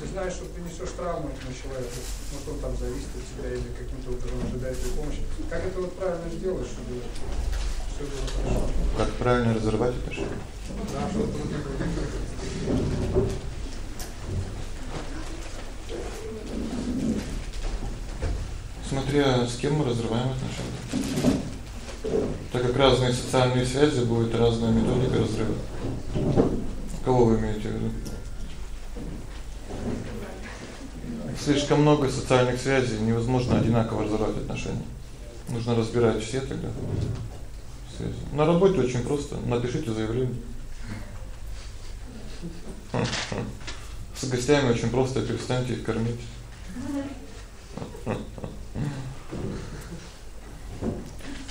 Ты знаешь, что ты несешь травму этому человеку, может он там зависит от тебя или каким-то образом ожидает твоей помощи. Как это вот правильно сделать, чтобы все было хорошо? Как правильно разорвать отношения? Да, чтобы Смотря с кем мы разрываем отношения. Так как разные социальные связи будет разная методика разрыва. Кого вы имеете в виду? Слишком много социальных связей, невозможно одинаково разорвать отношения. Нужно разбирать все тогда. Связи. На работе очень просто. Напишите заявление. С гостями очень просто, перестаньте их кормить.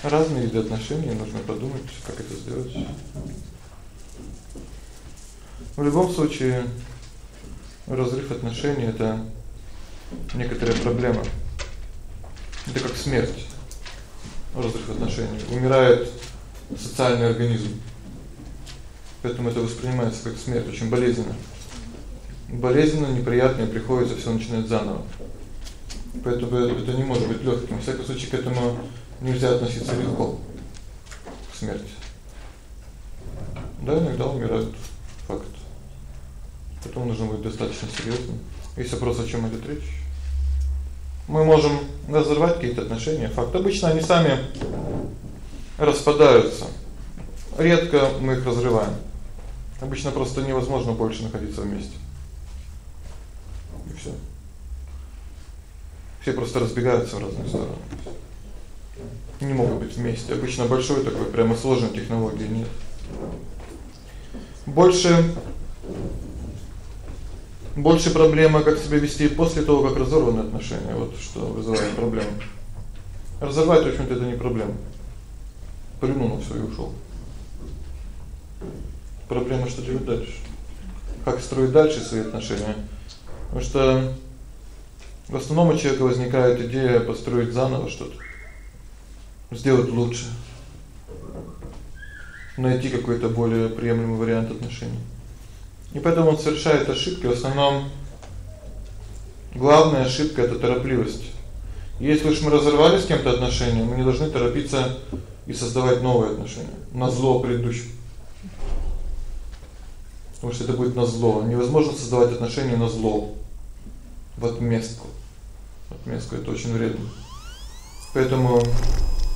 Разные виды отношений, нужно подумать, как это сделать. В любом случае разрыв отношений это некоторая проблема. Это как смерть. Разрыв отношений. Умирает социальный организм. Поэтому это воспринимается как смерть, очень болезненно. Болезненно, неприятно, и приходится всё начинать заново. Поэтому это не может быть лёгким. В всяком случае, к этому нельзя относиться легко. К смерти. Да, иногда умирают. Факт. Поэтому нужно быть достаточно серьёзным. Если просто о чём идёт речь. Мы можем разорвать какие-то отношения. Факт. Обычно они сами распадаются. Редко мы их разрываем. Обычно просто невозможно больше находиться вместе. И всё. Все просто разбегаются в разные стороны. Не могут быть вместе. Обычно большой такой прямо сложной технологии нет. Больше больше проблема, как себя вести после того, как разорваны отношения. Вот что вызывает проблему. Разорвать, в общем-то, это не проблема. Плюнул на всё и ушёл. Проблема, что делать дальше. Как строить дальше свои отношения? Потому что в основном у человека возникает идея построить заново что-то. Сделать лучше. Найти какой-то более приемлемый вариант отношений. И поэтому он совершает ошибки, в основном главная ошибка это торопливость. Если уж мы разорвали с кем-то отношения, мы не должны торопиться и создавать новые отношения на зло предыдущим. Потому что это будет на зло. Невозможно создавать отношения на зло. В отместку. Отместка это очень вредно. Поэтому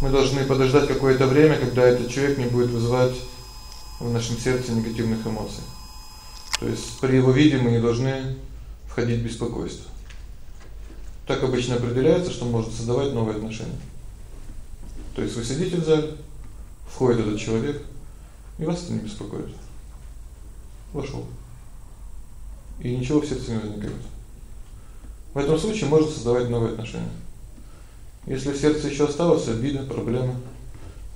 мы должны подождать какое-то время, когда этот человек не будет вызывать в нашем сердце негативных эмоций. То есть при его виде мы не должны входить в беспокойство. Так обычно определяется, что может создавать новые отношения. То есть вы сидите в зале, входит этот человек, и вас это не беспокоит. Вошёл. И ничего в сердце не возникает. В этом случае можно создавать новые отношения. Если в сердце ещё осталась обида, проблемы,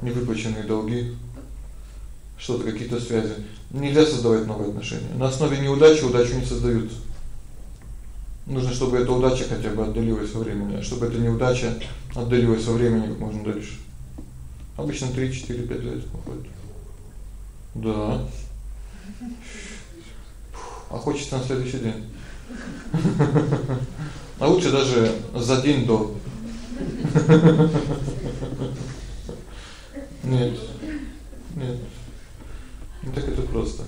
невыплаченные долги, что-то какие-то связи, нельзя создавать новые отношения. На основе неудачи удачу не создают. Нужно, чтобы эта удача хотя бы отдалилась во времени, а чтобы эта неудача отдалилась во времени как можно дальше. Обычно 3, 4, 5 лет уходит. Да. А хочется на следующий день. А лучше даже за день до. Нет. Нет. Не так это просто.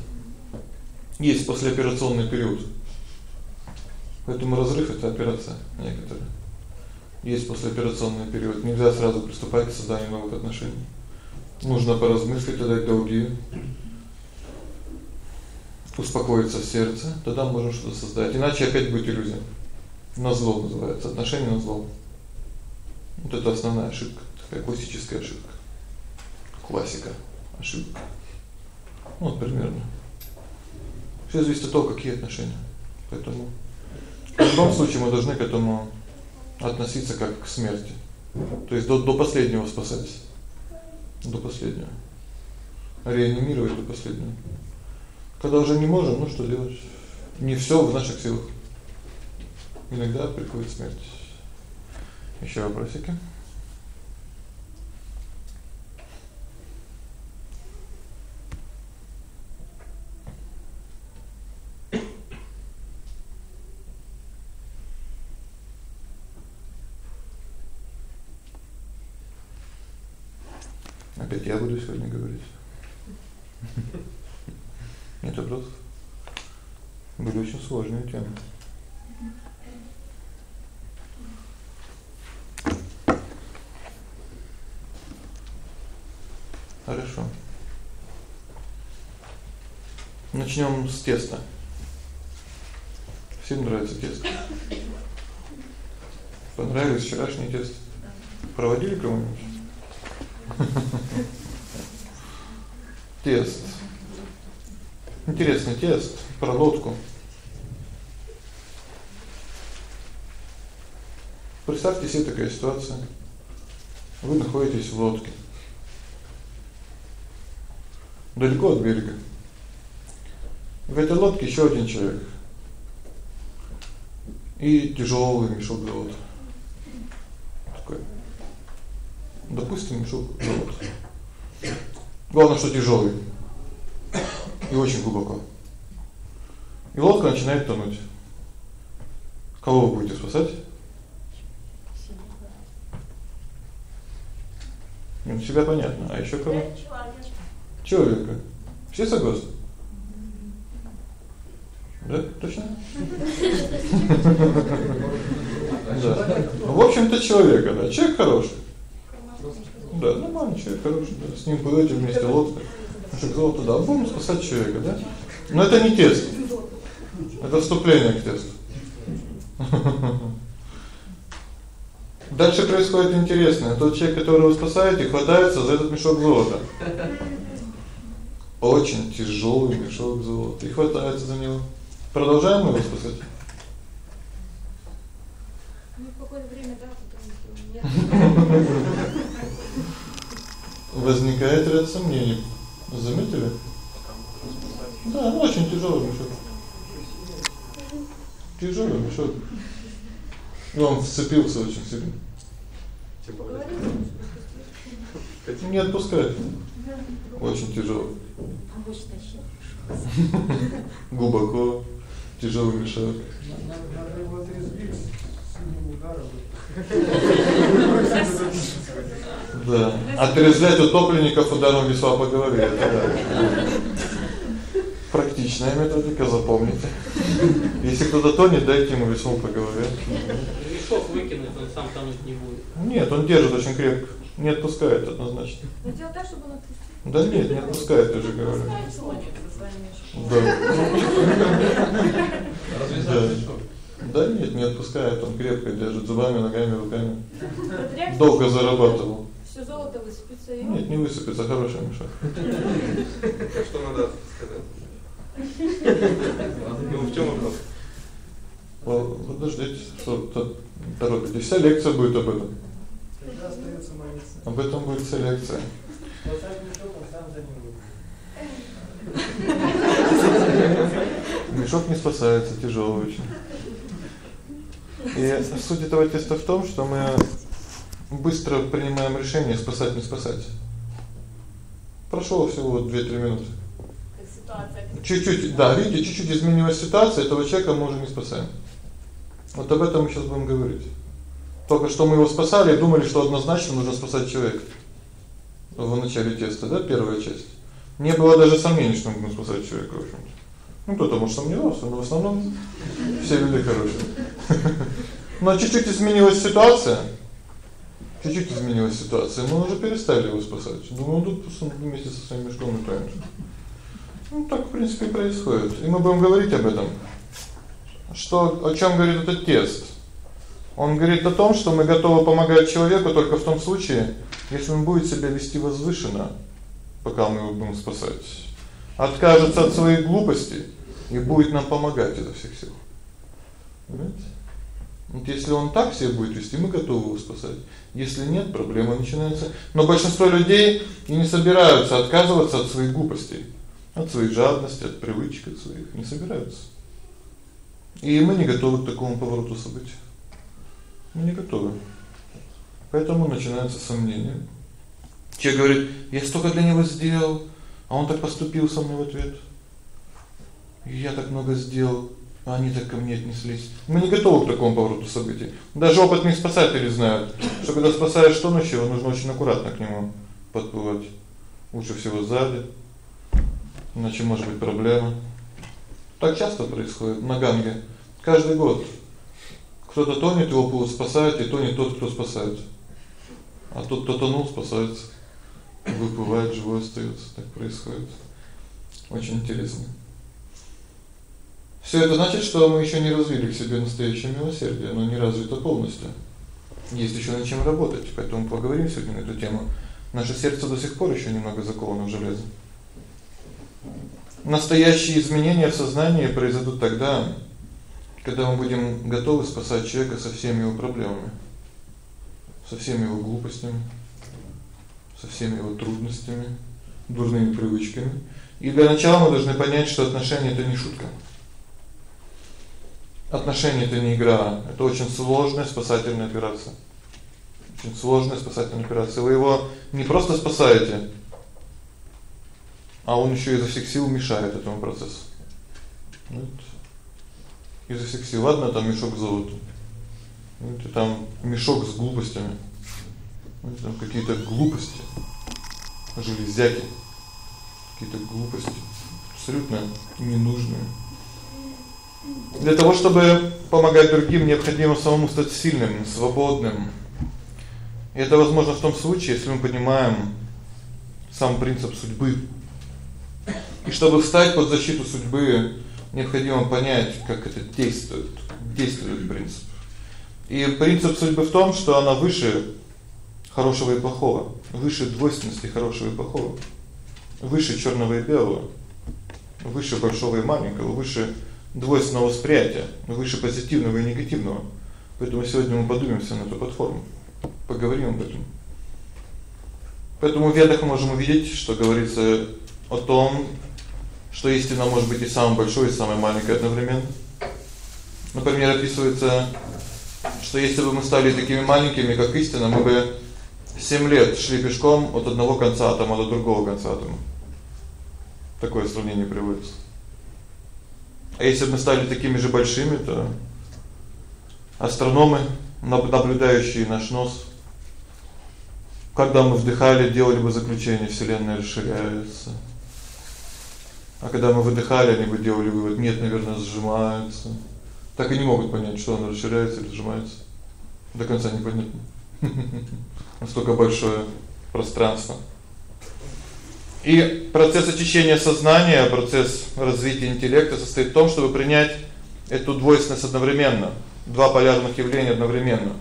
Есть послеоперационный период. Поэтому разрыв это операция некоторая. Есть послеоперационный период. Нельзя сразу приступать к созданию новых отношений. Нужно поразмыслить, отдать долги. Успокоиться сердце, тогда можем что-то создать. Иначе опять будет иллюзия. Назло называется, отношение на зло. Вот это основная ошибка, такая классическая ошибка. Классика ошибка. Ну, вот примерно. Всё зависит от того, какие отношения. Поэтому в любом случае мы должны к этому относиться как к смерти. То есть до до последнего спасать. До последнего. Реанимировать до последнего. Когда уже не можем, ну что делать? Не всё в наших силах. Иногда приходит смерть. Ещё вопросики? Опять я буду сегодня говорить. Нет вопросов. Были очень сложные темы. Хорошо. Начнём с теста. Всем нравится тесто. Понравилось вчерашний тест? Проводили кого-нибудь? Тест. Интересный тест про лодку. Представьте себе такая ситуация. Вы находитесь в лодке. Далеко от берега. В этой лодке ещё один человек. И тяжёлый мешок золота. Такой. Допустим, мешок. Главное, что тяжёлый. И очень глубоко. И лодка начинает тонуть. Кого вы будете спасать? Ну, себя понятно. А ещё кого? Человека. Все согласны? Да, точно? Да. В общем-то человека, да. Человек хороший. Да, нормальный человек, хороший, да. С ним плывёте вместе лодка. Чтобы золото, да, будем спасать человека, да? Но это не тест. Это вступление к тесту. Дальше происходит интересное. Тот человек, которого вы спасаете, хватается за этот мешок золота. Очень тяжёлый мешок золота и хватается за него. Продолжаем его спасать. Ну, какое-то время, да, потом нет. Возникает ряд сомнений. Заметили? Да, ну очень тяжёлый мешок. Тяжёлый мешок. Ну, он вцепился очень сильно. Не отпускает. Очень тащить. Глубоко тяжёлый мешок. Надо его отрезвить сильным ударом. Да. Отрезвлять утопленников ударом весла по голове. Это да. Практичная методика, запомните. Если кто-то тонет, дайте ему веслом по голове. Мешок выкинуть, он сам тонуть не будет. Нет, он держит очень крепко. Не отпускает однозначно. Но дело так, чтобы он отпустил. Да нет, не отпускает, я же говорю. Да. Развязать мешок. Да нет, не отпускает, он крепко держит зубами, ногами, руками. Долго зарабатывал. Всё золото высыпется и Нет, не высыпется, хороший мешок. Так что надо сказать? Ну, в чём вопрос? По- Подождите, что то торопитесь. Вся лекция будет об этом. Тогда остаётся молиться. Об этом будет вся лекция. Спасать мешок, он сам за ним будет. Мешок не спасается, тяжелый очень. И суть этого теста в том, что мы быстро принимаем решение спасать не спасать. Прошло всего вот 2-3 минуты. Чуть-чуть, да, видите, чуть-чуть изменилась ситуация, этого человека мы уже не спасаем. Вот об этом мы сейчас будем говорить. Только что мы его спасали и думали, что однозначно нужно спасать человека. В начале теста, да, первая часть. Не было даже сомнений, что мы будем спасать человека, в общем-то. Ну, кто-то может сомневался, но в основном все люди хорошие. Но чуть-чуть изменилась ситуация. Чуть-чуть изменилась ситуация, мы уже перестали его спасать. Думаю, он тут просто вместе со своим мешком и тонет. Ну так, в принципе, и происходит. И мы будем говорить об этом. Что о чём говорит этот тест? Он говорит о том, что мы готовы помогать человеку только в том случае, если он будет себя вести возвышенно, пока мы его будем спасать. Откажется от своей глупости и будет нам помогать изо всех сил. Понимаете? Вот если он так себя будет вести, мы готовы его спасать. Если нет, проблема начинается. Но большинство людей и не собираются отказываться от своих глупостей, от своей жадности, от привычек от своих, не собираются. И мы не готовы к такому повороту событий. Мы не готовы. Поэтому начинается сомнение. Человек говорит: "Я столько для него сделал, а он так поступил со мной в ответ. Я так много сделал, а они так ко мне отнеслись". Мы не готовы к такому повороту событий. Даже опытные спасатели знают, что когда спасаешь тонущего, нужно очень аккуратно к нему подплывать. Лучше всего сзади. Иначе может быть проблема. Так часто происходит на Ганге. Каждый год кто-то тонет, его спасают, и тонет тот, кто спасает. А тот, кто тонул, спасается. Выплывает, живой остаётся. Так происходит. Очень интересно. Всё это значит, что мы ещё не развили в себе настоящее милосердие, оно не развито полностью. Есть ещё над чем работать, поэтому поговорим сегодня на эту тему. Наше сердце до сих пор ещё немного заковано в железо. Настоящие изменения в сознании произойдут тогда, когда мы будем готовы спасать человека со всеми его проблемами, со всеми его глупостями, со всеми его трудностями, дурными привычками. И для начала мы должны понять, что отношения это не шутка. Отношения это не игра, это очень сложная спасательная операция. Очень сложная спасательная операция. Вы его не просто спасаете, а он ещё изо всех сил мешает этому процессу. Вот. Изо всех сил. Ладно, там мешок золота. Вот там мешок с глупостями. Вот там какие-то глупости. Железяки. Какие-то глупости абсолютно ненужные. Для того, чтобы помогать другим, необходимо самому стать сильным, свободным. И это возможно в том случае, если мы понимаем сам принцип судьбы. И чтобы встать под защиту судьбы, необходимо понять, как это действует, действует принцип. И принцип судьбы в том, что она выше хорошего и плохого, выше двойственности хорошего и плохого, выше чёрного и белого, выше большого и маленького, выше двойственного восприятия, выше позитивного и негативного. Поэтому сегодня мы поднимемся на эту платформу. Поговорим об этом. Поэтому в ведах мы можем увидеть, что говорится о том, что истина может быть и самой большой, и самой маленькой одновременно. Например, описывается, что если бы мы стали такими маленькими, как истина, мы бы 7 лет шли пешком от одного конца атома до другого конца атома. Такое сравнение приводится. А если бы мы стали такими же большими, то астрономы, наблюдающие наш нос, когда мы вдыхали, делали бы заключение: Вселенная расширяется. А когда мы выдыхали, они бы делали вывод: нет, наверное, сжимается. Так и не могут понять, что оно расширяется или сжимается. До конца непонятно. Настолько большое пространство. И процесс очищения сознания, процесс развития интеллекта состоит в том, чтобы принять эту двойственность одновременно, два полярных явления одновременно.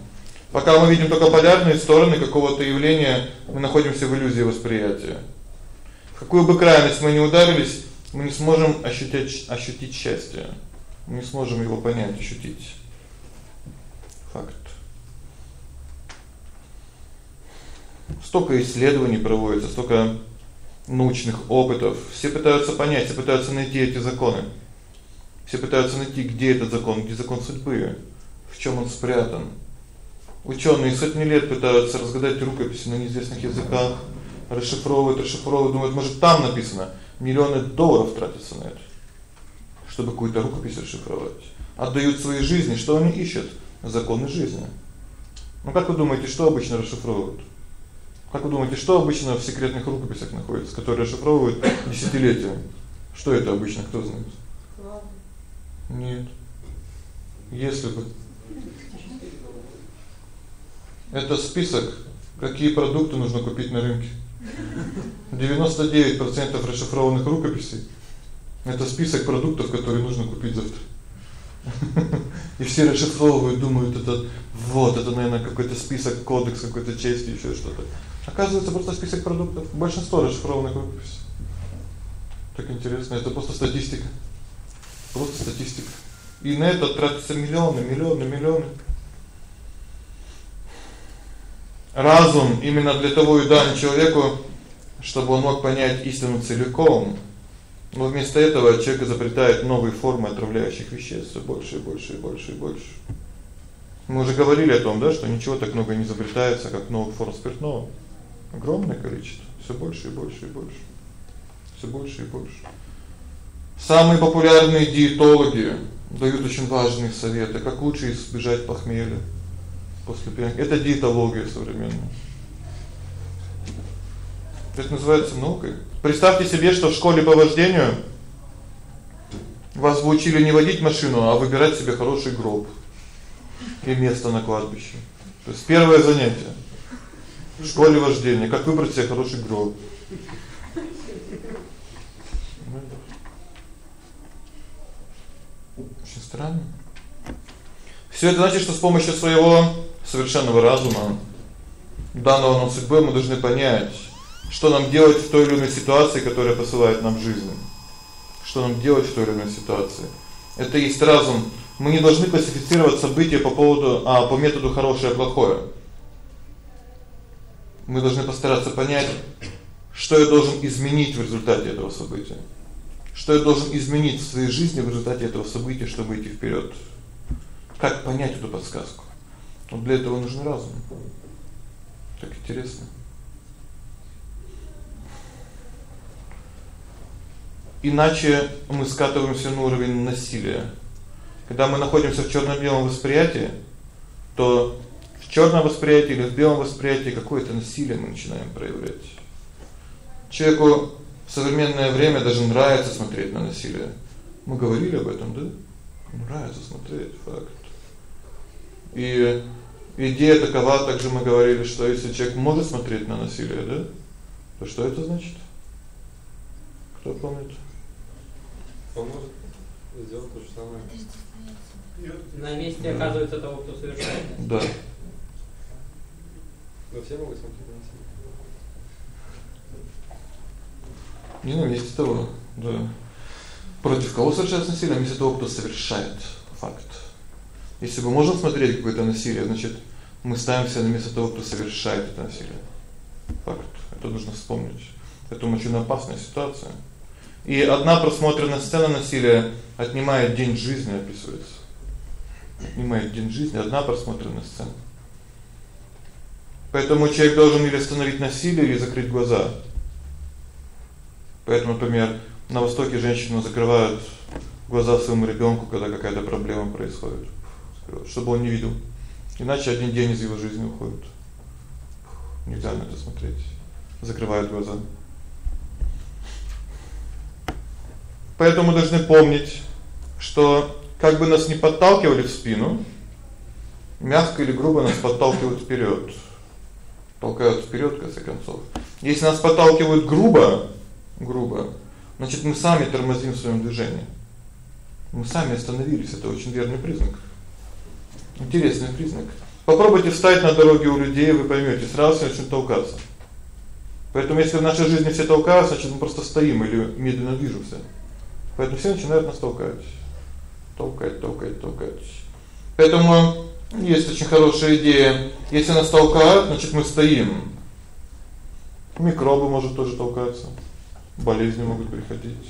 Пока мы видим только полярные стороны какого-то явления, мы находимся в иллюзии восприятия. В какую бы крайность мы ни ударились, мы не сможем ощутить ощутить счастье. Мы не сможем его понять, ощутить. Факт. Столько исследований проводится, столько научных опытов. Все пытаются понять, все пытаются найти эти законы. Все пытаются найти, где этот закон, где закон судьбы, в чём он спрятан. Учёные сотни лет пытаются разгадать рукописи на неизвестных языках, расшифровывают, расшифровывают, думают, может, там написано. Миллионы долларов тратятся на это, чтобы какую-то рукопись расшифровать. Отдают свои жизни, что они ищут? Законы жизни. Ну как вы думаете, что обычно расшифровывают? Как вы думаете, что обычно в секретных рукописях находится, которые расшифровывают десятилетия? Что это обычно, кто знает? Ладно. Нет. Если бы Это список, какие продукты нужно купить на рынке. 99% расшифрованных рукописей это список продуктов, которые нужно купить завтра. И все расшифровывают, думают, это вот, это, наверное, какой-то список, кодекс какой-то чести, ещё что-то. Оказывается, просто список продуктов. Большинство расшифрованных рукописей. Так интересно, это просто статистика. Просто статистика. И на это тратятся миллионы, миллионы, миллионы. разум именно для того и дан человеку, чтобы он мог понять истину целиком. Но вместо этого человек изобретает новые формы отравляющих веществ, больше и больше и больше и больше. Мы уже говорили о том, да, что ничего так много не изобретается, как новых форм спиртного. Огромное количество, всё больше и больше и больше. Всё больше и больше. Самые популярные диетологи дают очень важные советы, как лучше избежать похмелья после пьянки. Это диетология современная. Это называется наукой. Представьте себе, что в школе по вождению вас учили не водить машину, а выбирать себе хороший гроб и место на кладбище. То есть первое занятие в школе вождения как выбрать себе хороший гроб. Очень странно. Всё это значит, что с помощью своего совершенного разума, данного нам судьбой, мы должны понять, что нам делать в той или иной ситуации, которая посылает нам жизнь. Что нам делать в той или иной ситуации? Это есть разум. Мы не должны классифицировать события по поводу, а по методу хорошее плохое. Мы должны постараться понять, что я должен изменить в результате этого события. Что я должен изменить в своей жизни в результате этого события, чтобы идти вперёд. Как понять эту подсказку? Вот для этого нужен разум. Так интересно. Иначе мы скатываемся на уровень насилия. Когда мы находимся в чёрно-белом восприятии, то в чёрном восприятии или в белом восприятии какое-то насилие мы начинаем проявлять. Человеку в современное время даже нравится смотреть на насилие. Мы говорили об этом, да? Нравится смотреть, факт. И идея такова, также мы говорили, что если человек может смотреть на насилие, да? То что это значит? Кто помнит? Он может сделать то же самое. На месте оказывается того, кто совершает. Да. Но все могут смотреть на насилие. Не на месте того, да. Против кого совершается насилие? На месте того, кто совершает факт. Если мы можем смотреть какое-то насилие, значит, мы ставимся на место того, кто совершает это насилие. Факт. Это нужно вспомнить. Это очень опасная ситуация. И одна просмотренная сцена насилия отнимает день жизни, описывается. Отнимает день жизни одна просмотренная сцена. Поэтому человек должен или остановить насилие, или закрыть глаза. Поэтому, например, на востоке женщины закрывают глаза своему ребёнку, когда какая-то проблема происходит, чтобы он не видел. Иначе один день из его жизни уходит. Нельзя на это смотреть. Закрывают глаза. Поэтому мы должны помнить, что как бы нас ни подталкивали в спину, мягко или грубо нас подталкивают вперёд. Толкают вперёд в конце. Если нас подталкивают грубо, грубо, значит, мы сами тормозим в своём движении. Мы сами остановились, это очень верный признак. Интересный признак. Попробуйте встать на дороге у людей, вы поймёте, сразу начнут толкаться. Поэтому если в нашей жизни все толкаются, значит, мы просто стоим или медленно движемся. Поэтому все начинают нас толкать. Толкать, толкать, толкать. Поэтому есть очень хорошая идея. Если нас толкают, значит, мы стоим. Микробы может тоже толкаться. Болезни могут приходить,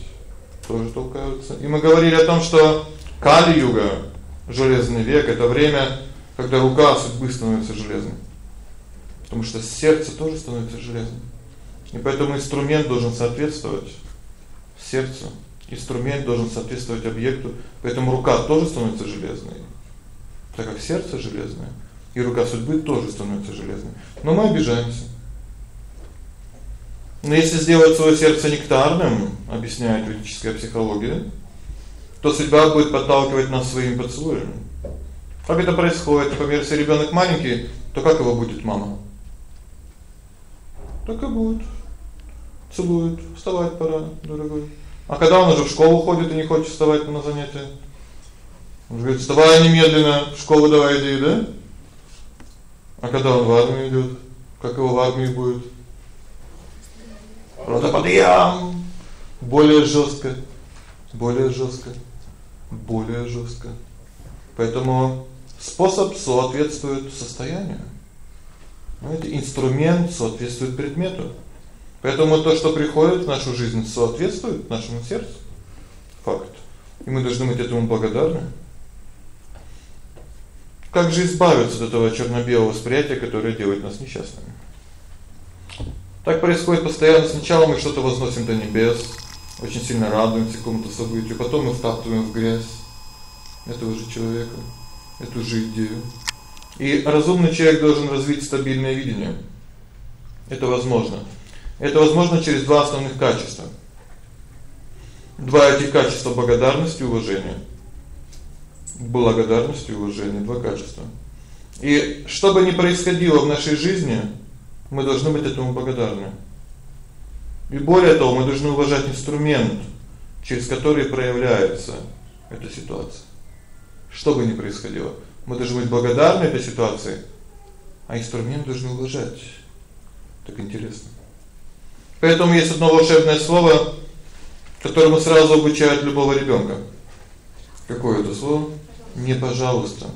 тоже толкаются. И мы говорили о том, что Кали-юга, железный век это время, когда рука судьбы становится железной. Потому что сердце тоже становится железным. И поэтому инструмент должен соответствовать сердцу. Инструмент должен соответствовать объекту, поэтому рука тоже становится железной. Так как сердце железное, и рука судьбы тоже становится железной. Но мы обижаемся. Но если сделать своё сердце нектарным, объясняет ведическая психология, то судьба будет подталкивать нас своим поцелуем. Как это происходит? Например, если ребёнок маленький, то как его будет мама? Так и будет. Целует. Вставать пора, дорогой. А когда он уже в школу ходит и не хочет вставать на занятия? Он говорит: "Вставай немедленно, в школу давай иди", да? А когда он в армию идёт, как его в армии будет? Родоподъем. Более жёстко, более жёстко, более жёстко. Поэтому способ соответствует состоянию. Знаете, инструмент соответствует предмету. Поэтому то, что приходит в нашу жизнь, соответствует нашему сердцу. Факт. И мы должны быть этому благодарны. Как же избавиться от этого черно-белого восприятия, которое делает нас несчастными? Так происходит постоянно. Сначала мы что-то возносим до небес, очень сильно радуемся какому-то событию, потом мы втаптываем в грязь этого же человека, эту же идею. И разумный человек должен развить стабильное видение. Это возможно. Это возможно через два основных качества. Два этих качества благодарность и уважение. Благодарность и уважение два качества. И что бы ни происходило в нашей жизни, мы должны быть этому благодарны. И более того, мы должны уважать инструмент, через который проявляется эта ситуация. Что бы ни происходило, мы должны быть благодарны этой ситуации, а инструмент должны уважать. Так интересно. Поэтому есть одно волшебное слово, которому сразу обучают любого ребёнка. Какое это слово? Не пожалуйста.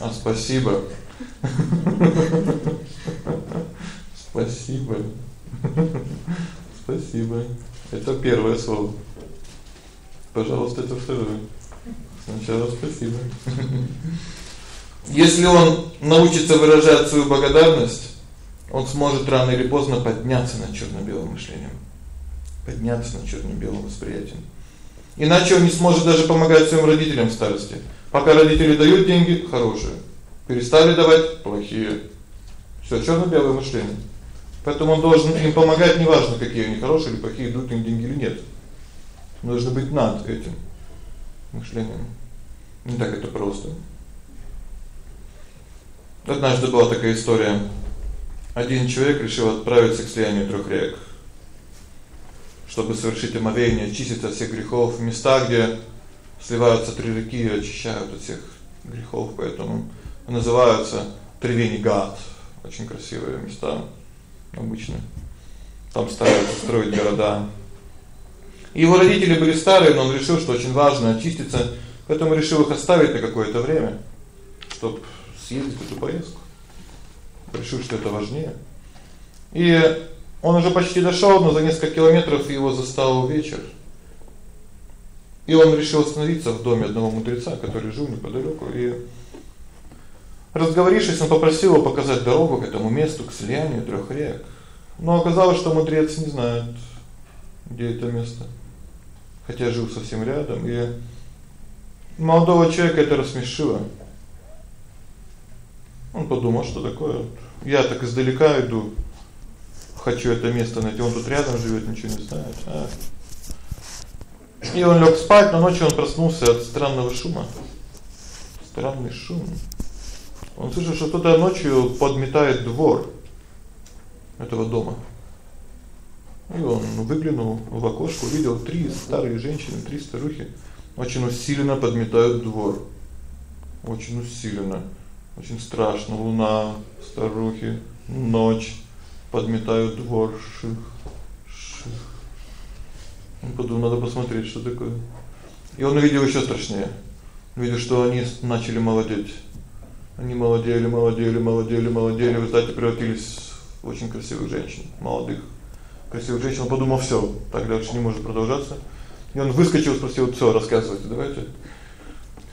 А спасибо. Спасибо. Спасибо. Это первое слово. Пожалуйста, это второе. Сначала спасибо. Если он научится выражать свою благодарность, он сможет рано или поздно подняться над чёрно-белым мышлением. Подняться над чёрно-белым восприятием. Иначе он не сможет даже помогать своим родителям в старости. Пока родители дают деньги хорошие, перестали давать плохие. Всё чёрно-белое мышление. Поэтому он должен им помогать, неважно, какие они хорошие или плохие, дают им деньги или нет. Нужно быть над этим мышлением. Не так это просто. Однажды была такая история. Один человек решил отправиться к слиянию трёх рек, чтобы совершить омовение, очиститься от всех грехов в местах, где сливаются три реки и очищают от всех грехов, поэтому называются Тревенигат. Очень красивые места обычно. Там стараются строить города. Его родители были старые, но он решил, что очень важно очиститься, поэтому решил их оставить на какое-то время, чтобы съездить эту поездку. Решил, что это важнее. И он уже почти дошёл, но за несколько километров его застал вечер. И он решил остановиться в доме одного мудреца, который жил неподалёку, и разговорившись, он попросил его показать дорогу к этому месту, к слиянию трёх рек. Но оказалось, что мудрец не знает, где это место хотя жил совсем рядом, и молодого человека это рассмешило. Он подумал, что такое? Я так издалека иду, хочу это место найти. Он тут рядом живёт, ничего не знает. А. И он лёг спать, но ночью он проснулся от странного шума. Странный шум. Он слышал, что кто-то ночью подметает двор этого дома. И он выглянул в окошко, увидел три старые женщины, три старухи, очень усиленно подметают двор. Очень усиленно. Очень страшно. Луна, старухи, ночь подметают двор. Ших, ших. Он подумал, надо посмотреть, что такое. И он увидел ещё страшнее. Увидел, что они начали молодеть. Они молодели, молодели, молодели, молодели, в результате превратились в очень красивых женщин, молодых красивую женщину, подумал: "Всё, так дальше не может продолжаться". И он выскочил, спросил: "Всё, рассказывайте, давайте.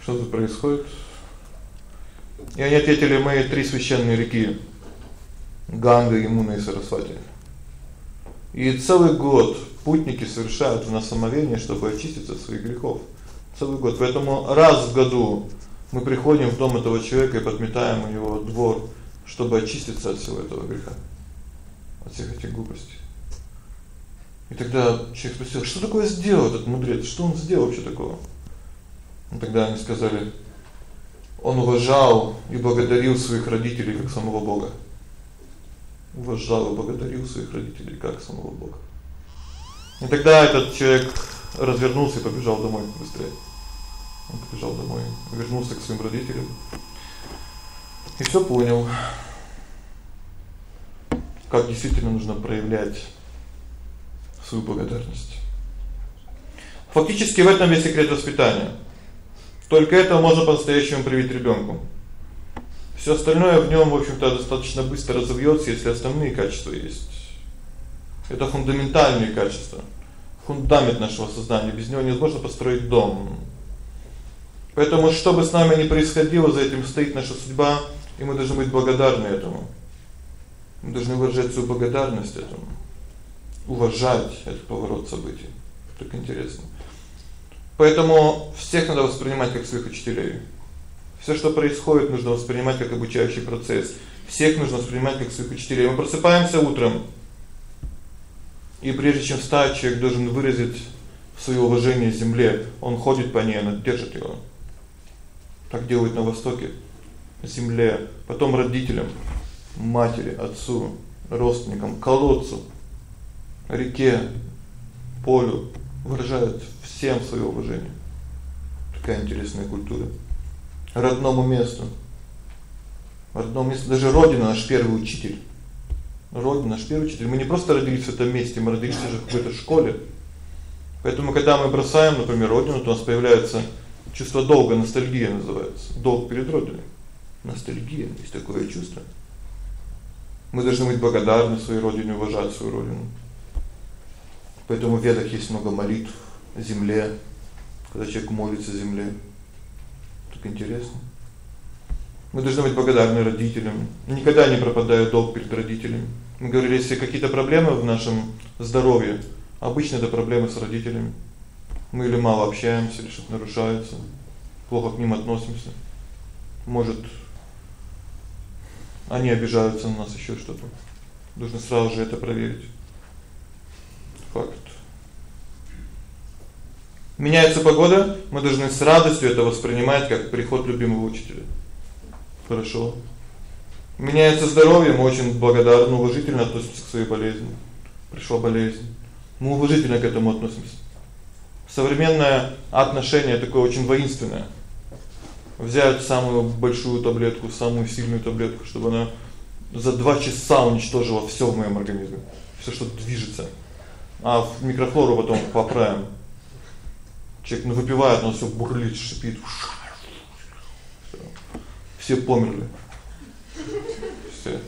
Что тут происходит?" И они ответили: "Мы три священные реки: Ганга, Ямуна и Сарасвати. И целый год путники совершают в нас омовение, чтобы очиститься от своих грехов. Целый год. Поэтому раз в году мы приходим в дом этого человека и подметаем его двор, чтобы очиститься от всего этого греха, от всех этих глупостей. И тогда человек спросил: "Что такое сделал этот мудрец? Что он сделал вообще такого?" И тогда они сказали: "Он уважал и благодарил своих родителей как самого Бога. Уважал и благодарил своих родителей как самого Бога". И тогда этот человек развернулся и побежал домой быстрее. Он побежал домой, вернулся к своим родителям. И всё понял. Как действительно нужно проявлять свою благодарность. Фактически в этом весь секрет воспитания. Только это можно по-настоящему привить ребёнку. Всё остальное в нём, в общем-то, достаточно быстро разовьётся, если основные качества есть. Это фундаментальные качества. Фундамент нашего сознания. Без него невозможно построить дом. Поэтому что бы с нами ни происходило, за этим стоит наша судьба, и мы должны быть благодарны этому. Мы должны выражать свою благодарность этому. Уважать этот поворот событий. Так интересно. Поэтому всех надо воспринимать как своих учителей. Всё, что происходит, нужно воспринимать как обучающий процесс. Всех нужно воспринимать как своих учителей. Мы просыпаемся утром, и прежде чем встать, человек должен выразить своё уважение земле. Он ходит по ней, она держит его. Так делают на востоке. Земле, потом родителям, матери, отцу, родственникам, колодцу, реке, полю выражают всем своё уважение. Такая интересная культура родному месту. Родному месту даже родина наш первый учитель. Родина наш первый учитель. Мы не просто родились в этом месте, мы родились уже в какой-то школе. Поэтому когда мы бросаем, например, родину, то у нас появляется чувство долга, ностальгия называется. Долг перед родиной. Ностальгия, есть такое чувство. Мы должны быть благодарны своей родине, уважать свою родину. Поэтому в Ведах есть много молитв земле, когда человек молится земле. Так интересно. Мы должны быть благодарны родителям. Никогда не пропадает долг перед родителями. Мы говорили, если какие-то проблемы в нашем здоровье, обычно это проблемы с родителями. Мы или мало общаемся, или что-то нарушается, плохо к ним относимся. Может, они обижаются на нас ещё что-то. Нужно сразу же это проверить. Факт. Меняется погода, мы должны с радостью это воспринимать как приход любимого учителя. Хорошо. Меняется здоровье, мы очень благодарны, уважительно относимся к своей болезни. Пришла болезнь. Мы уважительно к этому относимся. Современное отношение такое очень воинственное. Взять самую большую таблетку, самую сильную таблетку, чтобы она за 2 часа уничтожила всё в моём организме, всё, что движется. А микрофлору потом поправим. Человек ну выпивает, он всё бурлит, шипит. Все померли. Все.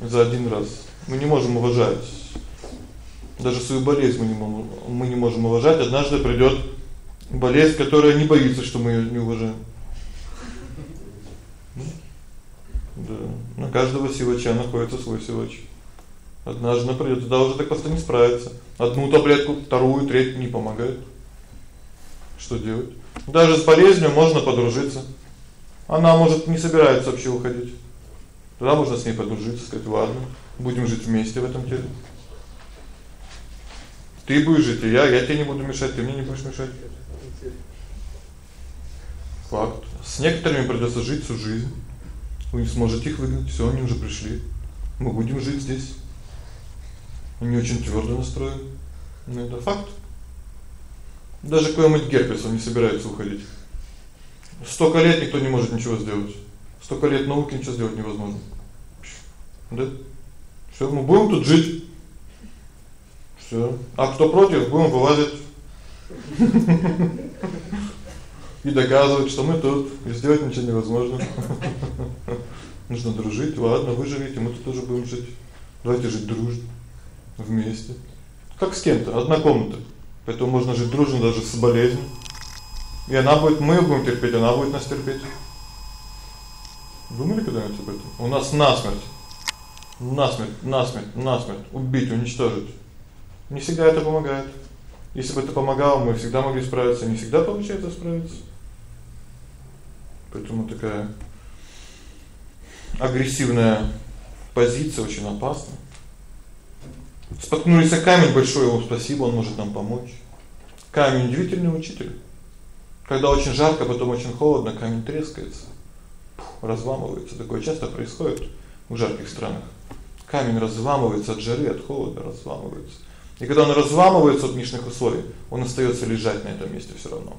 За один раз. Мы не можем уважать даже свою болезнь мы не можем мы не можем уважать. Однажды придёт болезнь, которая не боится, что мы её не уважаем. Да. На каждого силача находится свой силач. Однажды придёт, тогда уже так просто не справится. Одну таблетку, вторую, третью не помогает. Что делать? Даже с болезнью можно подружиться. Она может не собирается вообще уходить. Тогда можно с ней подружиться, сказать: "Ладно, будем жить вместе в этом теле". Ты будешь жить, и я, я тебе не буду мешать, ты мне не будешь мешать. Факт. С некоторыми придётся жить всю жизнь. Вы не сможете их выгнать, всё, они уже пришли. Мы будем жить здесь. Они очень твёрдо настроены. Ну это факт. Даже какой-нибудь герпес, он не собирается уходить. Столько лет никто не может ничего сделать. Столько лет науки ничего сделать невозможно. Да? Всё, мы будем тут жить. Всё. А кто против, будем вылазить. И доказывать, что мы тут, и сделать ничего невозможно. Нужно дружить. Ладно, вы живите, мы тут тоже будем жить. Давайте жить дружно вместе. Как с кем-то, одна комната. Поэтому можно жить дружно даже с болезнью. И она будет, мы будем терпеть, она будет нас терпеть. Думали когда-нибудь об этом? У нас насмерть. Насмерть, насмерть, насмерть убить, уничтожить. Не всегда это помогает. Если бы это помогало, мы всегда могли справиться, не всегда получается справиться. Поэтому такая агрессивная позиция очень опасна. Споткнулись о камень большой, ему спасибо, он может нам помочь. Камень удивительный учитель. Когда очень жарко, потом очень холодно, камень трескается. Разламывается. Такое часто происходит в жарких странах. Камень разламывается от жары, от холода разламывается. И когда он разламывается от внешних условий, он остаётся лежать на этом месте всё равно.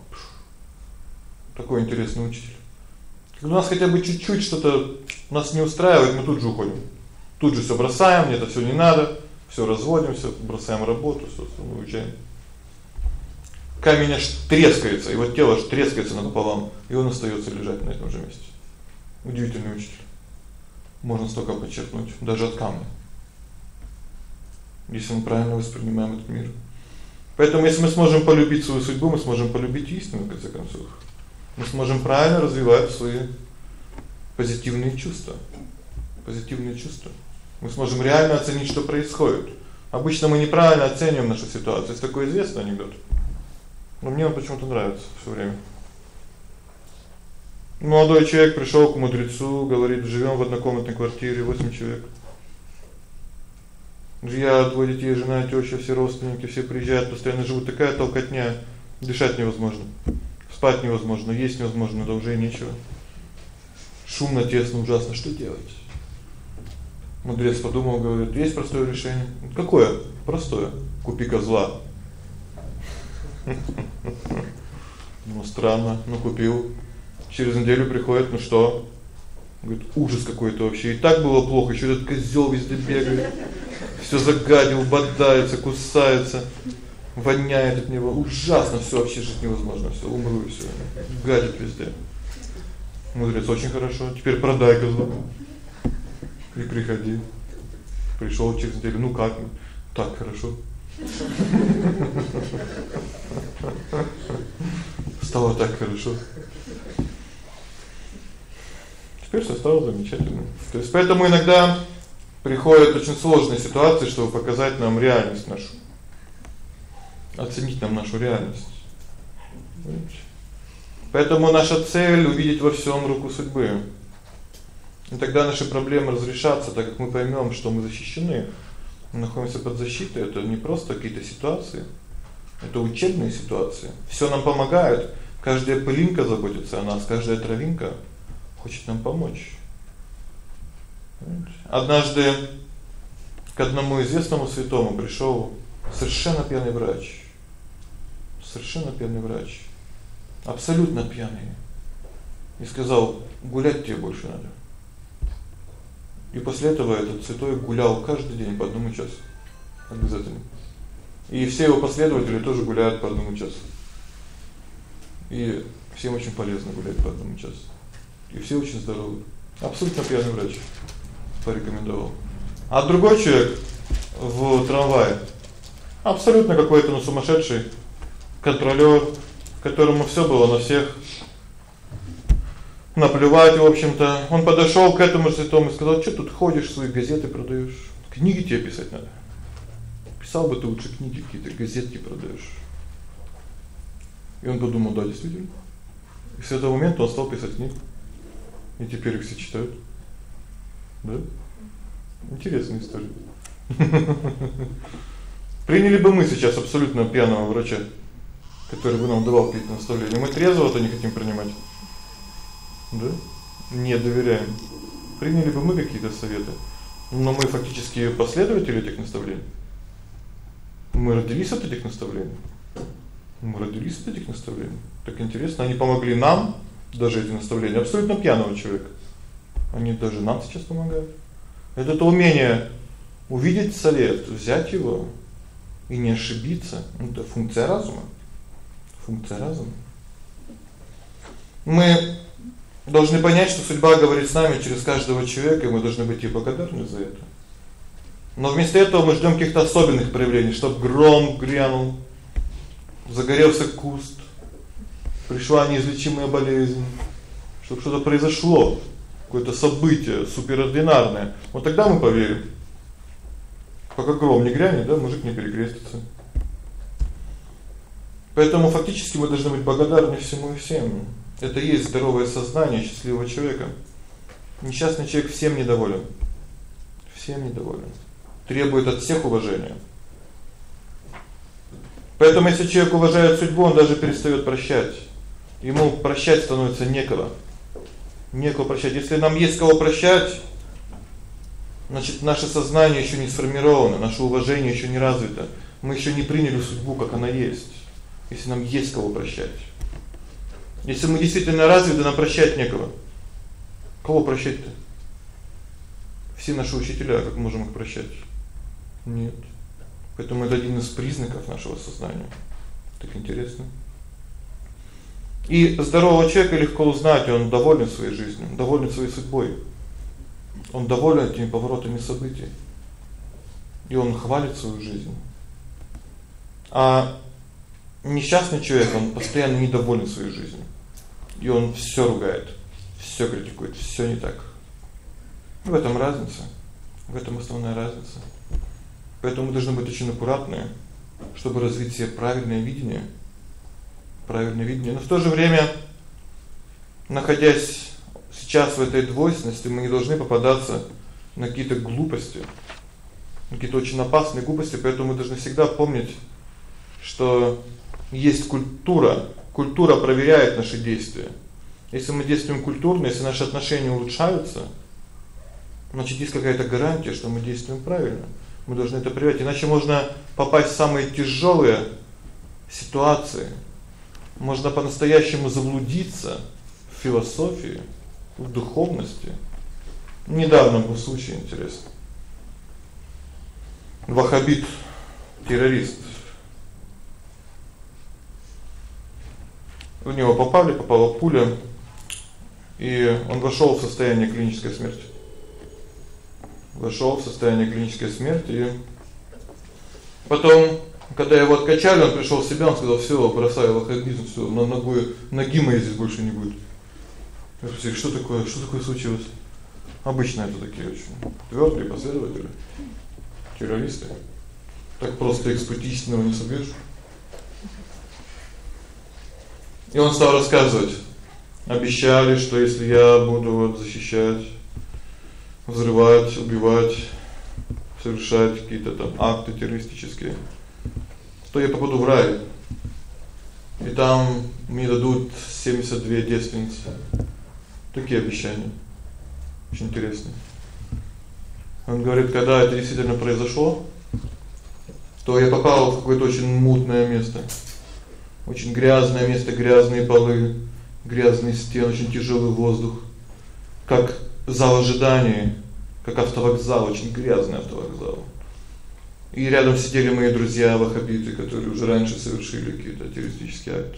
Такой интересный учитель. Когда у нас хотя бы чуть-чуть что-то нас не устраивает, мы тут же уходим. Тут же всё бросаем, мне это всё не надо всё разводимся, бросаем работу, всё, уезжаем. Камень аж трескается, его тело аж трескается напополам, и он остаётся лежать на этом же месте. Удивительный учитель. Можно столько подчеркнуть даже от камня. Если мы правильно воспринимаем этот мир. Поэтому если мы сможем полюбить свою судьбу, мы сможем полюбить истину в конце концов. Мы сможем правильно развивать свои позитивные чувства. Позитивные чувства. Мы сможем реально оценить, что происходит. Обычно мы неправильно оцениваем нашу ситуацию. Есть такой известный анекдот. Но мне он почему-то нравится всё время. Молодой человек пришёл к мудрецу, говорит: "Живём в однокомнатной квартире, 8 человек. Я, двое детей, жена, тёща, все родственники, все приезжают, постоянно живут такая толкотня, дышать невозможно. Спать невозможно, есть невозможно, да уже нечего. Шумно, тесно, ужасно, что делать?" Мудрец подумал, говорит: "Есть простое решение". "Какое?" "Простое. Купи козла". Ну странно, ну купил. Через неделю приходит, ну что? Говорит: "Ужас какой-то вообще. И так было плохо, ещё этот козёл везде бегает. Всё загадил, бодается, кусается, воняет от него. Ужасно, всё вообще жить невозможно, всё, умру и всё. Гадит везде". Мудрец: "Очень хорошо. Теперь продай козла". И приходи. Пришёл через неделю. Ну как? Так хорошо. Стало так хорошо. Теперь всё стало замечательно. То есть поэтому иногда приходят очень сложные ситуации, чтобы показать нам реальность нашу. Оценить нам нашу реальность. Поэтому наша цель увидеть во всём руку судьбы. И тогда наши проблемы разрешатся, так как мы поймём, что мы защищены. Мы находимся под защитой, это не просто какие-то ситуации. Это учебные ситуации. Всё нам помогает. Каждая пылинка заботится о нас, каждая травинка хочет нам помочь. Однажды к одному известному святому пришёл совершенно пьяный врач. Совершенно пьяный врач. Абсолютно пьяный. И сказал: "Гулять тебе больше надо". И после этого этот святой гулял каждый день по одному часу. Обязательно. И все его последователи тоже гуляют по одному часу. И всем очень полезно гулять по одному часу. И все очень здоровы. Абсолютно пьяный врач порекомендовал. А другой человек в трамвае абсолютно какой-то ну сумасшедший контролёр, которому всё было на всех наплевать, в общем-то. Он подошёл к этому святому и сказал: "Что тут ходишь, свои газеты продаёшь? Книги тебе писать надо. Писал бы ты лучше книги, какие-то газетки продаёшь". И он подумал: "Да, действительно". И с этого момента он стал писать книги. И теперь их все читают. Да? Интересная история. Приняли бы мы сейчас абсолютно пьяного врача, который бы нам давал какие-то наставления. Мы трезво-то не хотим принимать. Да? Не доверяем. Приняли бы мы какие-то советы, но мы фактически последователи этих наставлений. Мы родились от этих наставлений. Мы родились от этих наставлений. Так интересно, они помогли нам, даже эти наставления абсолютно пьяного человека. Они даже нам сейчас помогают. Это то умение увидеть совет, взять его и не ошибиться. Это функция разума. Функция разума. Мы должны понять, что судьба говорит с нами через каждого человека, и мы должны быть ей благодарны за это. Но вместо этого мы ждём каких-то особенных проявлений, чтобы гром грянул, загорелся куст, пришла неизлечимая болезнь, чтобы что-то произошло, какое-то событие суперординарное. Вот тогда мы поверим. Пока гром не грянет, да, мужик не перекрестится. Поэтому фактически мы должны быть благодарны всему и всем. Это и есть здоровое сознание счастливого человека. Несчастный человек всем недоволен. Всем недоволен. Требует от всех уважения. Поэтому если человек уважает судьбу, он даже перестаёт прощать. Ему прощать становится некого. Некого прощать. Если нам есть кого прощать, значит, наше сознание ещё не сформировано, наше уважение ещё не развито. Мы ещё не приняли судьбу, как она есть. Если нам есть кого прощать. Если мы действительно развиты, нам прощать некого. Кого прощать-то? Все наши учителя, как можем их прощать? Нет. Поэтому это один из признаков нашего сознания. Так интересно. И здорового человека легко узнать, он доволен своей жизнью, доволен своей судьбой. Он доволен этими поворотами событий. И он хвалит свою жизнь. А несчастный человек, он постоянно недоволен своей жизнью. И он всё ругает, всё критикует, всё не так. В этом разница. В этом основная разница. Поэтому мы должны быть очень аккуратны, чтобы развить себе правильное видение. Правильное видение, но в то же время находясь сейчас в этой двойственности, мы не должны попадаться на какие-то глупости. На какие-то очень опасные глупости, поэтому мы должны всегда помнить, что есть культура. Культура проверяет наши действия. Если мы действуем культурно, если наши отношения улучшаются, значит, есть какая-то гарантия, что мы действуем правильно. Мы должны это проверять, иначе можно попасть в самые тяжёлые ситуации. Можно по-настоящему заблудиться в философии, в духовности. Недавно был случай интересный. Вахабит террорист. В него попали, попала пуля, и он вошёл в состояние клинической смерти вошёл в состояние клинической смерти и потом, когда его откачали, он пришёл в себя, он сказал: "Всё, бросаю ваххабизм, всё, на ногу ноги моей здесь больше не будет". Я спросил: "Что такое? Что такое случилось?" Обычно это такие очень твёрдые последователи, террористы. Так просто экспертизного не соберешь. И он стал рассказывать. Обещали, что если я буду вот защищать взрывать, убивать, совершать какие-то там акты террористические, то я попаду в рай. И там мне дадут 72 девственницы. Такие обещания. Очень интересно. Он говорит, когда это действительно произошло, то я попал в какое-то очень мутное место. Очень грязное место, грязные полы, грязные стены, очень тяжелый воздух. Как зал ожидания, как автовокзал, очень грязный автовокзал. И рядом сидели мои друзья ваххабиты, которые уже раньше совершили какие-то террористические акты.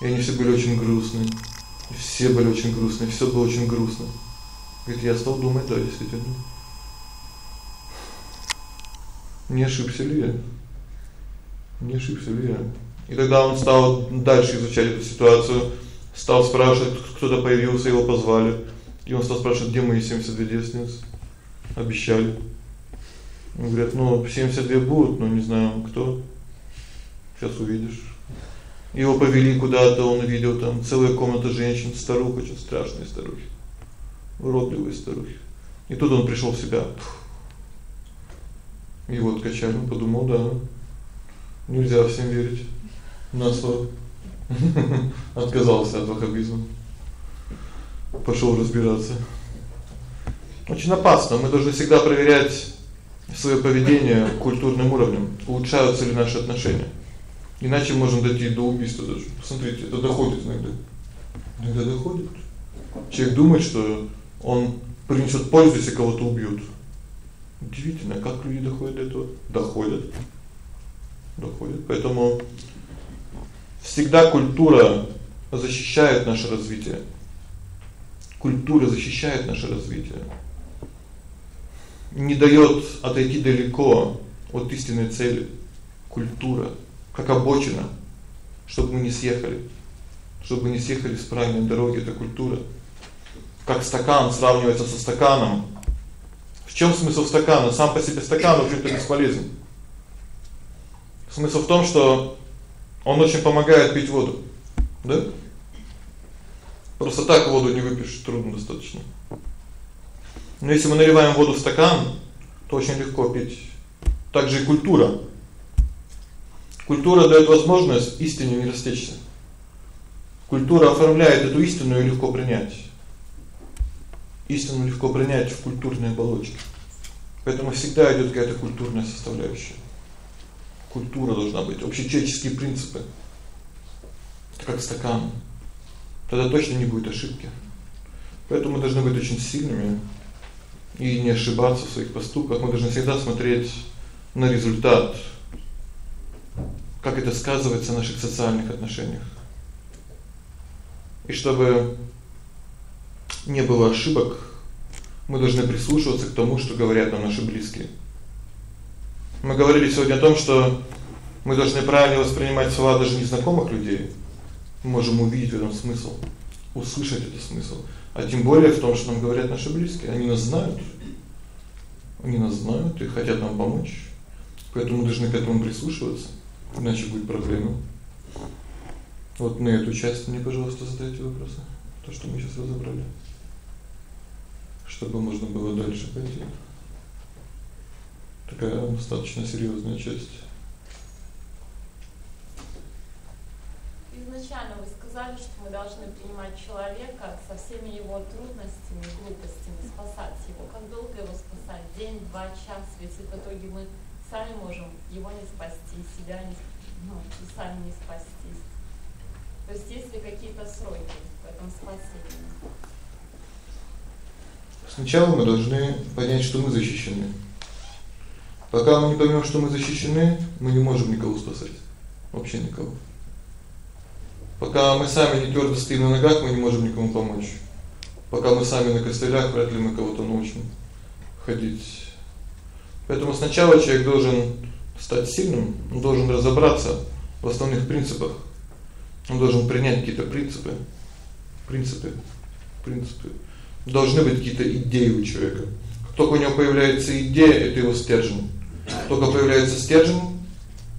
И они все были очень грустные. И все были очень грустные, всё было очень грустно. Говорит, я стал думать, да, действительно. Не ошибся ли я? Не ошибся ли я? И тогда он стал дальше изучать эту ситуацию, стал спрашивать, кто-то появился, его позвали. И он стал спрашивать, где мои 72 девственницы? Обещали. Говорят: "Ну, 72 будут, но не знаю, кто. Сейчас увидишь". Его повели куда-то, он увидел там целая комната женщин, старух, очень страшные старухи. Уродливые старухи. И тут он пришёл в себя. И вот качали, он подумал: "Да. Нельзя всем верить на слово". Отказался от ваххабизма пошёл разбираться. Очень опасно. Мы должны всегда проверять своё поведение культурным уровнем, улучшаются ли наши отношения. Иначе можем дойти до убийства даже. Посмотрите, это доходит иногда. Иногда доходит. Человек думает, что он принесёт пользу, если кого-то убьют. Удивительно, как люди доходят до этого? Доходят. Доходят. Поэтому всегда культура защищает наше развитие. Культура защищает наше развитие. Не даёт отойти далеко от истинной цели. Культура как обочина, чтобы мы не съехали. Чтобы не съехали с правильной дороги, это культура. Как стакан сравнивается со стаканом. В чём смысл стакана? Сам по себе стакан вообще-то бесполезен. Смысл в том, что он очень помогает пить воду. Да? Просто так воду не выпьешь, трудно достаточно. Но если мы наливаем воду в стакан, то очень легко пить. Также и культура. Культура даёт возможность истине не растечься. Культура оформляет эту истину и легко принять. Истину легко принять в культурной оболочке. Поэтому всегда идёт какая-то культурная составляющая. Культура должна быть, общечеловеческие принципы. Это как стакан тогда точно не будет ошибки. Поэтому мы должны быть очень сильными и не ошибаться в своих поступках. Мы должны всегда смотреть на результат. Как это сказывается в наших социальных отношениях. И чтобы не было ошибок, мы должны прислушиваться к тому, что говорят нам наши близкие. Мы говорили сегодня о том, что мы должны правильно воспринимать слова даже незнакомых людей. Мы можем увидеть в этом смысл, услышать этот смысл, а тем более в том, что нам говорят наши близкие. Они нас знают. Они нас знают и хотят нам помочь. Поэтому мы должны к этому прислушиваться, иначе будет проблема. Вот на эту часть мне, пожалуйста, задайте вопросы. То, что мы сейчас разобрали. Чтобы можно было дальше пойти. Такая достаточно серьёзная часть. Изначально вы сказали, что мы должны принимать человека со всеми его трудностями, глупостями, спасать его. Как долго его спасать? День, два, час? Ведь в итоге мы сами можем его не спасти, себя не, ну, и сами не спастись. То есть есть ли какие-то сроки в этом спасении? Сначала мы должны понять, что мы защищены. Пока мы не поймём, что мы защищены, мы не можем никого спасать. Вообще никого. Пока мы сами не твёрдо стоим на ногах, мы не можем никому помочь. Пока мы сами на костылях, вряд ли мы кого-то научим ходить. Поэтому сначала человек должен стать сильным, он должен разобраться в основных принципах. Он должен принять какие-то принципы. Принципы. Принципы. Должны быть какие-то идеи у человека. Как только у него появляется идея, это его стержень. Только появляется стержень,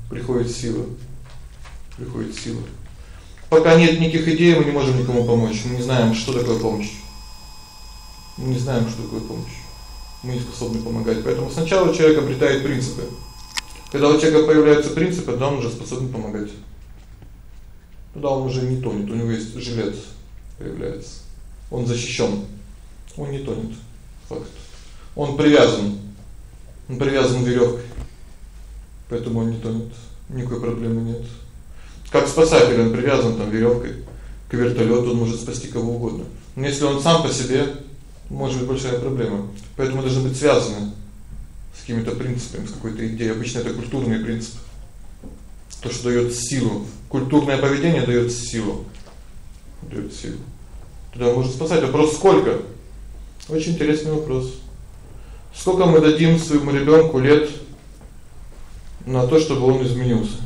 приходит сила. Приходит сила. Пока нет никаких идей, мы не можем никому помочь. Мы не знаем, что такое помощь. Мы не знаем, что такое помощь. Мы не способны помогать. Поэтому сначала человек обретает принципы. Когда у человека появляются принципы, тогда он уже способен помогать. Тогда он уже не тонет, у него есть жилет появляется. Он защищён. Он не тонет. Факт. Он привязан. Он привязан верёвкой. Поэтому он не тонет. Никакой проблемы нет. Как спасатель, он привязан там верёвкой к вертолёту, он может спасти кого угодно. Но если он сам по себе, может быть большая проблема. Поэтому должны быть связаны с какими-то принципами, с какой-то идеей. Обычно это культурный принцип. То, что даёт силу. Культурное поведение даёт силу. Даёт силу. Тогда можно спасать. Вопрос сколько? Очень интересный вопрос. Сколько мы дадим своему ребёнку лет на то, чтобы он изменился?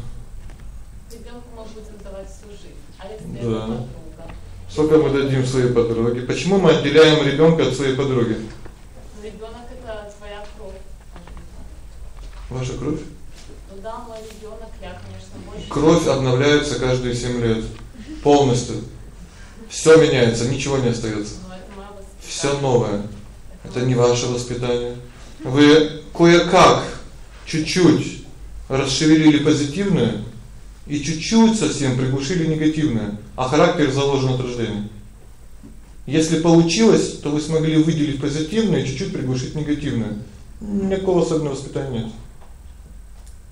Да. Сколько мы дадим своей подруге? Почему мы отделяем ребёнка от своей подруги? Ребёнок это твоя кровь. Ваша кровь? Ну да, мой ребёнок, я, конечно, больше. Кровь обновляется каждые 7 лет. Полностью. Всё меняется, ничего не остаётся. Всё новое. Это не ваше воспитание. Вы кое-как чуть-чуть расшевелили позитивное, и чуть-чуть совсем приглушили негативное, а характер заложен от рождения. Если получилось, то вы смогли выделить позитивное чуть-чуть приглушить негативное. Никакого особенного воспитания нет.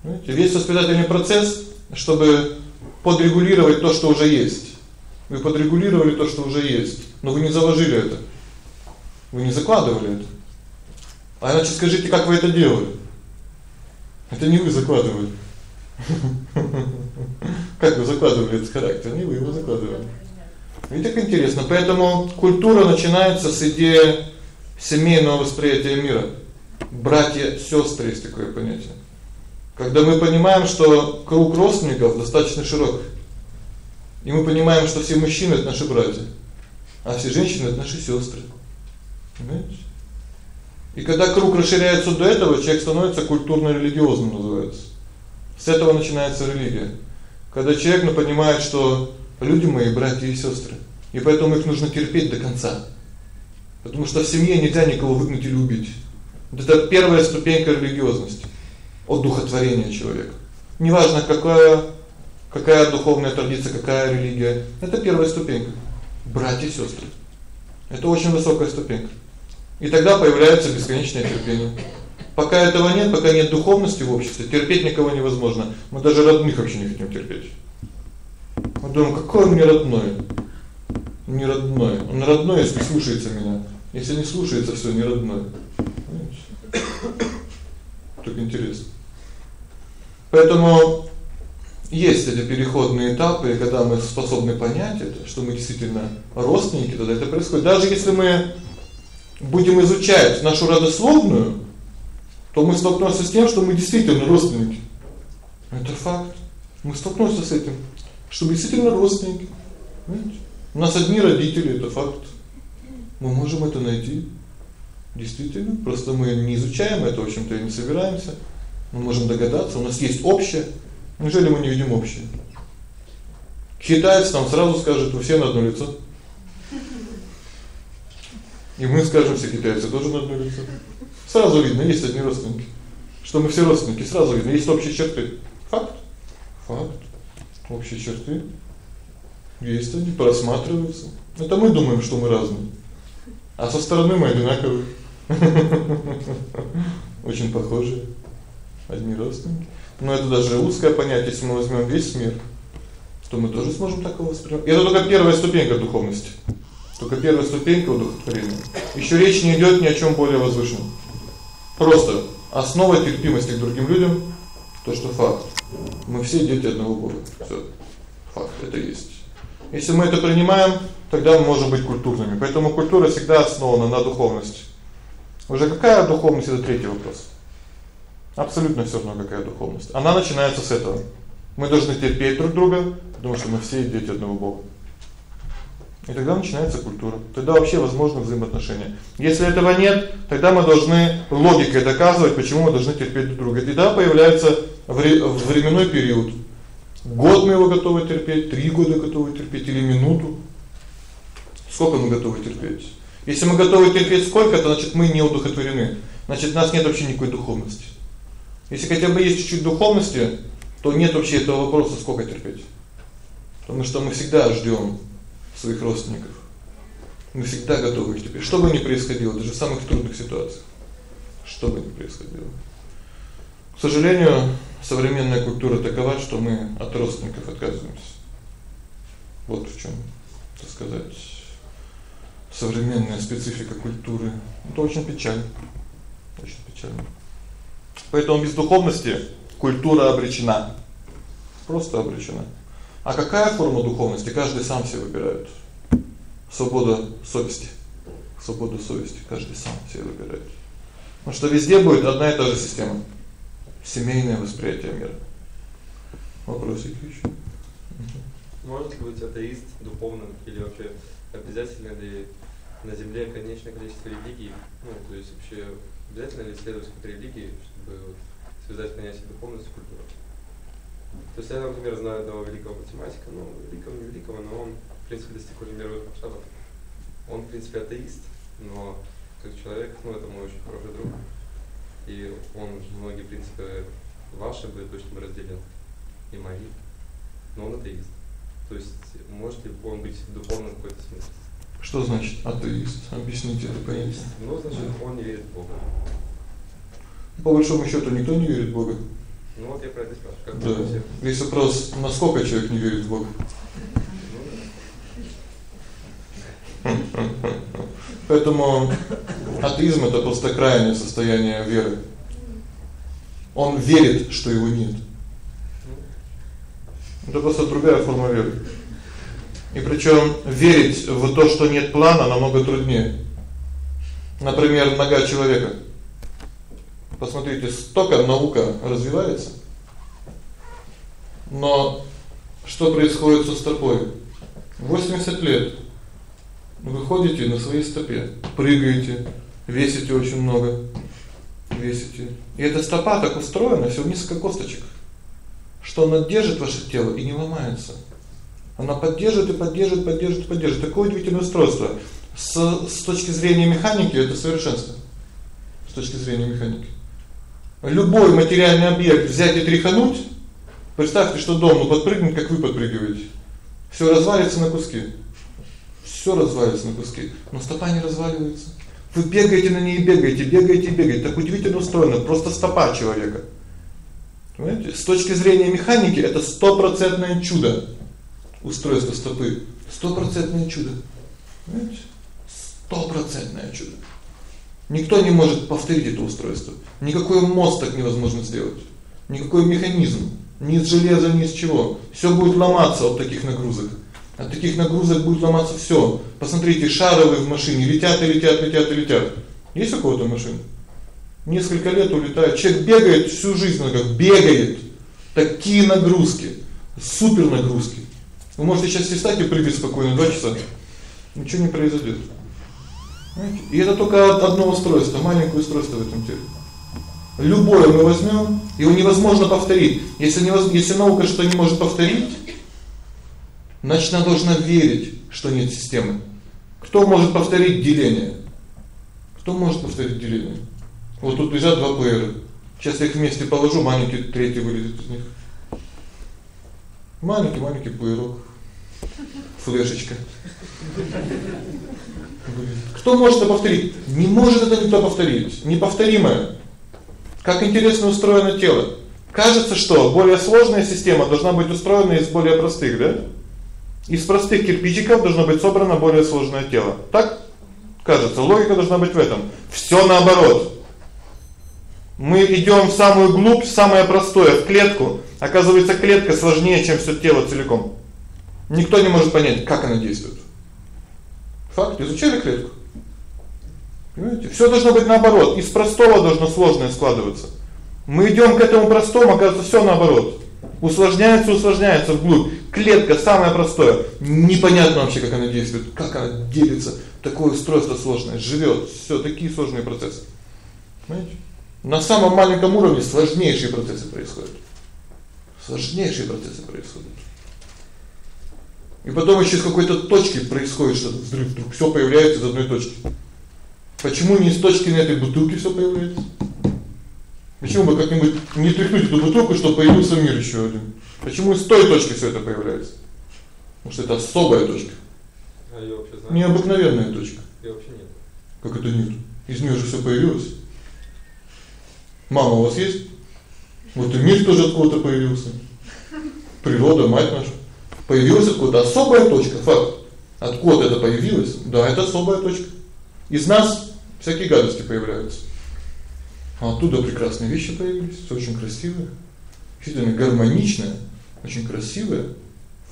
Знаете, весь воспитательный процесс, чтобы подрегулировать то, что уже есть. Вы подрегулировали то, что уже есть, но вы не заложили это. Вы не закладывали это. А иначе скажите, как вы это делали? Это не вы закладывали. Как вы закладывали этот характер? Не вы его закладывали. И так интересно. Поэтому культура начинается с идеи семейного восприятия мира. Братья, сестры есть такое понятие. Когда мы понимаем, что круг родственников достаточно широк. И мы понимаем, что все мужчины это наши братья, а все женщины это наши сестры. Понимаете? И когда круг расширяется до этого, человек становится культурно-религиозным называется. С этого начинается религия. Когда человек ну, понимает, что люди мои братья и сестры, и поэтому их нужно терпеть до конца. Потому что в семье нельзя никого выгнать или убить. Это первая ступенька религиозности от духотворения человека. Неважно, какая какая духовная традиция, какая религия, это первая ступенька. Братья и сестры. Это очень высокая ступенька. И тогда появляется бесконечное терпение. Пока этого нет, пока нет духовности в обществе, терпеть никого невозможно. Мы даже родных вообще не хотим терпеть. Мы думаем, какой он мне родной? Не родной. Он родной, если слушается меня. Если не слушается, всё не родной. Понимаете? Так интересно. Поэтому есть эти переходные этапы, когда мы способны понять это, что мы действительно родственники, тогда это происходит. Даже если мы будем изучать нашу родословную, то мы столкнёмся с тем, что мы действительно родственники. Это факт. Мы столкнёмся с этим, что мы действительно родственники. Понимаете? У нас одни родители это факт. Мы можем это найти. Действительно, просто мы не изучаем это, в общем-то, и не собираемся. Мы можем догадаться, у нас есть общее. Неужели мы не видим общее? Китаец нам сразу скажет: "Вы все на одно лицо". И мы скажем, все китайцы тоже на одно лицо. Сразу видно, есть одни родственники. Что мы все родственники, сразу видно, есть общие черты. Факт. Факт. Общие черты. Есть они просматриваются. Это мы думаем, что мы разные. А со стороны мы одинаковые. Очень похожи. Одни родственники. Но это даже узкое понятие, если мы возьмём весь мир, то мы тоже сможем так его воспринимать. Это только первая ступенька духовности. Только первая ступенька удовлетворения. Ещё речь не идёт ни о чём более возвышенном. Просто основа терпимости к другим людям то, что факт. Мы все дети одного Бога. Всё. Факт это есть. Если мы это принимаем, тогда мы можем быть культурными. Поэтому культура всегда основана на духовности. Уже какая духовность это третий вопрос. Абсолютно всё равно какая духовность. Она начинается с этого. Мы должны терпеть друг друга, потому что мы все дети одного Бога. И тогда начинается культура. Тогда вообще возможны взаимоотношения. Если этого нет, тогда мы должны логикой доказывать, почему мы должны терпеть друг друга. И тогда появляется временной период. Год мы его готовы терпеть, 3 года готовы терпеть или минуту. Сколько мы готовы терпеть? Если мы готовы терпеть сколько-то, значит, мы не удовлетворены. Значит, у нас нет вообще никакой духовности. Если хотя бы есть чуть-чуть духовности, то нет вообще этого вопроса, сколько терпеть. Потому что мы всегда ждём своих родственников. Мы всегда готовы их терпеть, что бы ни происходило, даже в самых трудных ситуациях. Что бы ни происходило. К сожалению, современная культура такова, что мы от родственников отказываемся. Вот в чём, так сказать, современная специфика культуры. Это очень печально. Очень печально. Поэтому без духовности культура обречена. Просто обречена. А какая форма духовности, каждый сам себе выбирает. Свобода совести. Свобода совести каждый сам себе выбирает. Потому что везде будет одна и та же система. Семейное восприятие мира. Вопросики ещё? Может ли быть атеист духовным или вообще обязательно ли на земле конечное количество религий? Ну, то есть вообще обязательно ли следовать какой-то религии, чтобы вот связать понятие духовности с культурой? То есть я, например, знаю одного великого математика, ну, великого, не великого, но он, в принципе, достиг уже мировых масштабов. Он, в принципе, атеист, но как человек, ну, это мой очень хороший друг. И он многие принципы ваши бы точно бы разделил, и мои. Но он атеист. То есть может ли он быть духовным в какой-то смысле? Что значит атеист? Объясните это понятие. Ну, значит, он не верит в Бога. По большому счёту никто не верит в Бога. Ну вот я про это спрашиваю. Как да. все? Весь вопрос, насколько человек не верит в Бога. Поэтому атеизм это просто крайнее состояние веры. Он верит, что его нет. Это просто другая форма веры. И причём верить в то, что нет плана, намного труднее. Например, нога человека. Посмотрите, столько наука развивается. Но что происходит со стопой? 80 лет. Вы ходите на своей стопе, прыгаете, весите очень много. Весите. И эта стопа так устроена, всё несколько косточек, что она держит ваше тело и не ломается. Она поддерживает и поддерживает, поддерживает, поддерживает. Такое удивительное устройство. С с точки зрения механики это совершенство. С точки зрения механики любой материальный объект взять и тряхануть, представьте, что дом ну подпрыгнет, как вы подпрыгиваете. Всё развалится на куски. Всё развалится на куски, но стопа не разваливается. Вы бегаете на ней, бегаете, бегаете, бегаете. Так удивительно устроено, просто стопа человека. Понимаете? С точки зрения механики это стопроцентное чудо. Устройство стопы стопроцентное чудо. Понимаете? Стопроцентное чудо. Никто не может повторить это устройство. Никакой мост так невозможно сделать. Никакой механизм Ни из железа, ни из чего. Всё будет ломаться от таких нагрузок. От таких нагрузок будет ломаться всё. Посмотрите, шаровые в машине летят и летят, летят и летят. Есть у кого-то машина? Несколько лет улетает. Человек бегает всю жизнь, он как бегает. Такие нагрузки, супер нагрузки. Вы можете сейчас встать и прыгать спокойно 2 часа. Ничего не произойдет. И это только одно устройство, маленькое устройство в этом теле. Любое мы возьмем, его невозможно повторить. Если невоз... если наука что не может повторить, значит она должна верить, что нет системы. Кто может повторить деление? Кто может повторить деление? Вот тут лежат два ПР. Сейчас я их вместе положу, маленький третий вылезет из них. Маленький, маленький пырок. Флешечка. Кто может это повторить? Не может это никто повторить. Неповторимое. Как интересно устроено тело. Кажется, что более сложная система должна быть устроена из более простых, да? Из простых кирпичиков должно быть собрано более сложное тело. Так? Кажется, логика должна быть в этом. Всё наоборот. Мы идём в самую глубь, самое простое в клетку. Оказывается, клетка сложнее, чем всё тело целиком. Никто не может понять, как она действует. Факт, изучали клетку. Понимаете? Всё должно быть наоборот, из простого должно сложное складываться. Мы идём к этому простому, оказывается, всё наоборот. Усложняется, усложняется вглубь. Клетка самое простое. Непонятно вообще, как она действует, как она делится. Такое устройство сложное, живёт. Всё такие сложные процессы. Понимаете? На самом маленьком уровне сложнейшие процессы происходят. Сложнейшие процессы происходят. И потом ещё из какой-то точки происходит что-то взрыв, вдруг всё появляется из одной точки. Почему не из точки на этой бутылке всё появляется? Почему бы как-нибудь не тряхнуть эту бутылку, чтобы появился мир ещё один? Почему из той точки всё это появляется? Потому что это особая точка. А её вообще знаешь? Необыкновенная точка. Её вообще нет. Как это нет? Из неё же всё появилось. Мама у вас есть? Вот и мир тоже откуда-то появился. Природа, мать наша. Появилась откуда-то особая точка, факт. Откуда это появилось? Да, это особая точка. Из нас всякие гадости появляются. А оттуда прекрасные вещи появились, очень красивое, действительно гармоничное, очень красивое.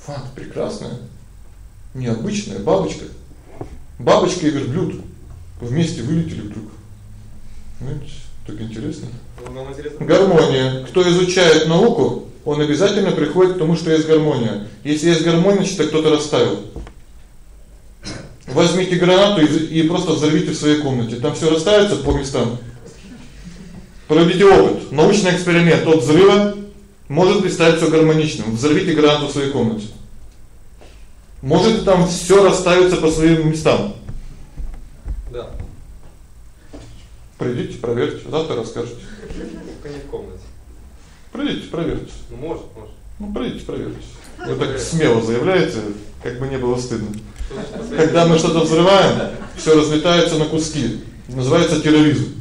Факт прекрасное. Необычная бабочка. Бабочка и верблюд вместе вылетели вдруг. Знаете, так интересно. Ну, нам интересно. Гармония. Кто изучает науку, он обязательно приходит к тому, что есть гармония. Если есть гармония, значит кто-то расставил. Возьмите гранату и, и просто взорвите в своей комнате. Там всё расставится по местам. Проведите опыт, научный эксперимент от взрыва может представить всё гармоничным. Взорвите гранату в своей комнате. Может там всё расставится по своим местам. Да. Придите, проверьте, завтра расскажете. Только не в комнате. Придите, проверьте. Ну, может, может. Ну, придите, проверьте. Вы так смело заявляете, как бы не было стыдно. Когда мы что-то взрываем, всё разлетается на куски. Называется терроризм.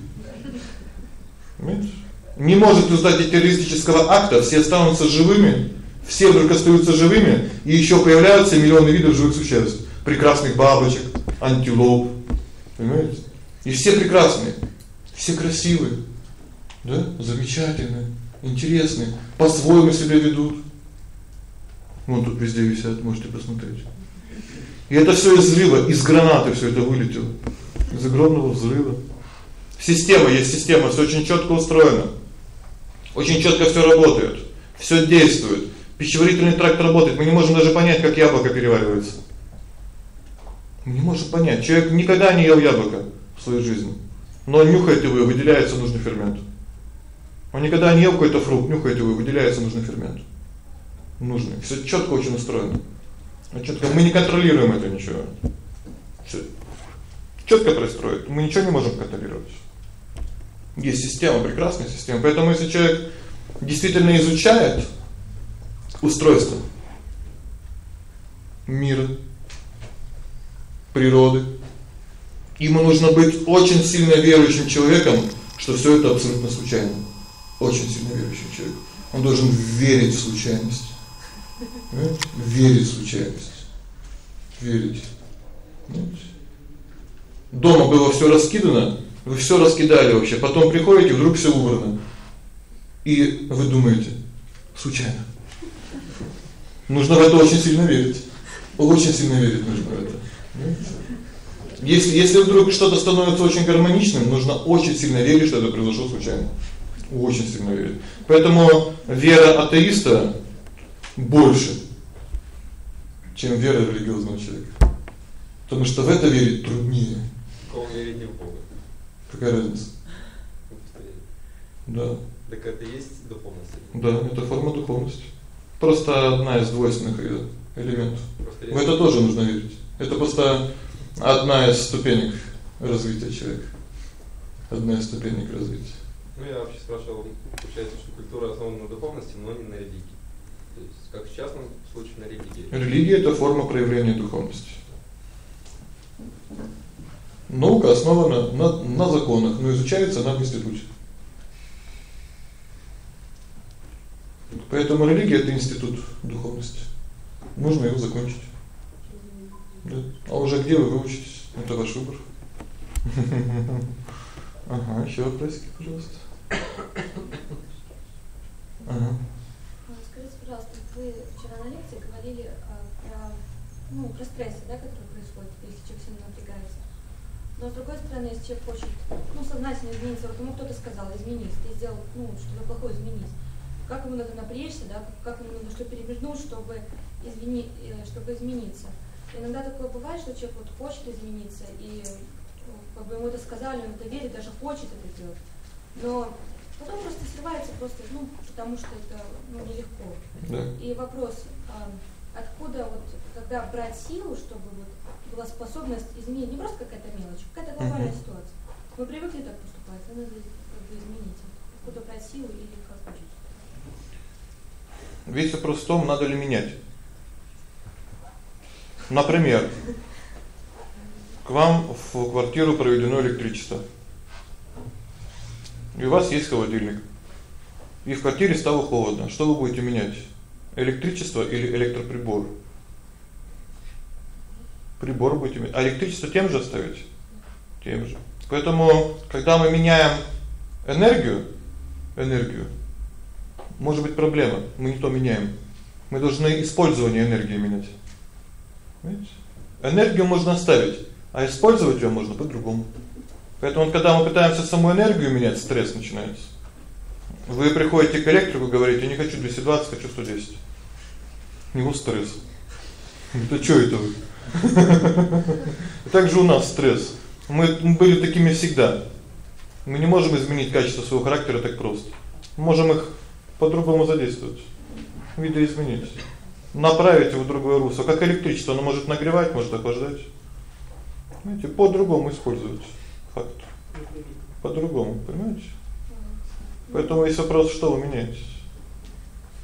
Понимаете? Не может результате террористического акта все останутся живыми, все вдруг остаются живыми, и ещё появляются миллионы видов живых существ, прекрасных бабочек, антилоп. Понимаете? И все прекрасные, все красивые. Да? Замечательные, интересные, по-своему себя ведут. Вон тут везде висят, можете посмотреть. И это всё из взрыва, из гранаты всё это вылетело. Из огромного взрыва. Система есть система, всё очень чётко устроено. Очень чётко всё работает. Всё действует. Пищеварительный тракт работает. Мы не можем даже понять, как яблоко переваривается. Мы не можем понять. Человек никогда не ел яблоко в своей жизни. Но нюхает его, и выделяется нужный фермент. Он никогда не ел какой-то фрукт, нюхает его, выделяется нужный фермент. Нужный. Всё чётко очень устроено. А чётко мы не контролируем это ничего. Всё чётко происходит. Мы ничего не можем контролировать. Есть система, прекрасная система. Поэтому если человек действительно изучает устройство мира, природы, ему нужно быть очень сильно верующим человеком, что всё это абсолютно случайно. Очень сильно верующим человеком. Он должен верить в случайность. Понимаете? Верить в случайность. Верить. Понимаете? Дома было всё раскидано, вы всё раскидали вообще. Потом приходите, вдруг всё убрано. И вы думаете: случайно. Нужно в это очень сильно верить. Очень сильно верить нужно в это. Если если вдруг что-то становится очень гармоничным, нужно очень сильно верить, что это произошло случайно. Очень сильно верить. Поэтому вера атеиста больше, чем вера религиозного человека. Потому что в это верить труднее. Кого верить не в Бога. Какая разница? Да. Так это есть духовность? Да, это форма духовности. Просто одна из двойственных элементов. В это тоже нужно верить. Это просто одна из ступенек развития человека. Одна из ступенек развития. Ну я вообще спрашивал, получается, что культура основана на духовности, но не на религии. То есть как в частном случае на религии. Религия это форма проявления духовности. Наука основана на на законах, но изучается она в институте. Поэтому религия это институт духовности. Нужно его закончить. Да. А уже где вы выучитесь? Это ваш выбор. Ага, ещё вопросики, пожалуйста. Ага. А, скажите, пожалуйста, вы вчера на лекции говорили а, про ну, про стрессы, да, которые происходят, если человек сильно напрягается. Но с другой стороны, если человек хочет, ну, сознательно измениться, вот ему кто-то сказал, изменись, ты сделал, ну, что-то плохое, изменись. Как ему надо напрячься, да, как ему надо что перевернуть, чтобы извини, э, чтобы измениться. Иногда такое бывает, что человек вот хочет измениться, и э, как бы ему это сказали, он это верит, даже хочет это делать. Но потом просто срывается просто, ну, потому что это ну, нелегко. Да. И вопрос, а, откуда вот когда брать силу, чтобы вот была способность изменить, не просто какая-то мелочь, какая-то глобальная Мгм. ситуация. Мы привыкли так поступать, а надо как бы изменить. Откуда брать силу или как учить? Весь вопрос в том, надо ли менять. Например, к вам в квартиру проведено электричество. И у вас есть холодильник. И в квартире стало холодно. Что вы будете менять? Электричество или электроприбор? Прибор будете менять. А электричество тем же оставить? Тем же. Поэтому, когда мы меняем энергию, энергию, может быть проблема. Мы не то меняем. Мы должны использование энергии менять. Понимаете? Энергию можно оставить, а использовать её можно по-другому. Поэтому когда мы пытаемся саму энергию менять, стресс начинается. Вы приходите к электрику, говорите: "Не хочу 220, хочу 110". У него стресс. Это что это вы? Так же у нас стресс. Мы были такими всегда. Мы не можем изменить качество своего характера так просто. Можем их по-другому задействовать. Видоизменить. Направить его в другое русло, как электричество, оно может нагревать, может охлаждать. Знаете, по-другому использовать. Факт. По-другому, понимаете? Поэтому есть вопрос, что вы меняете.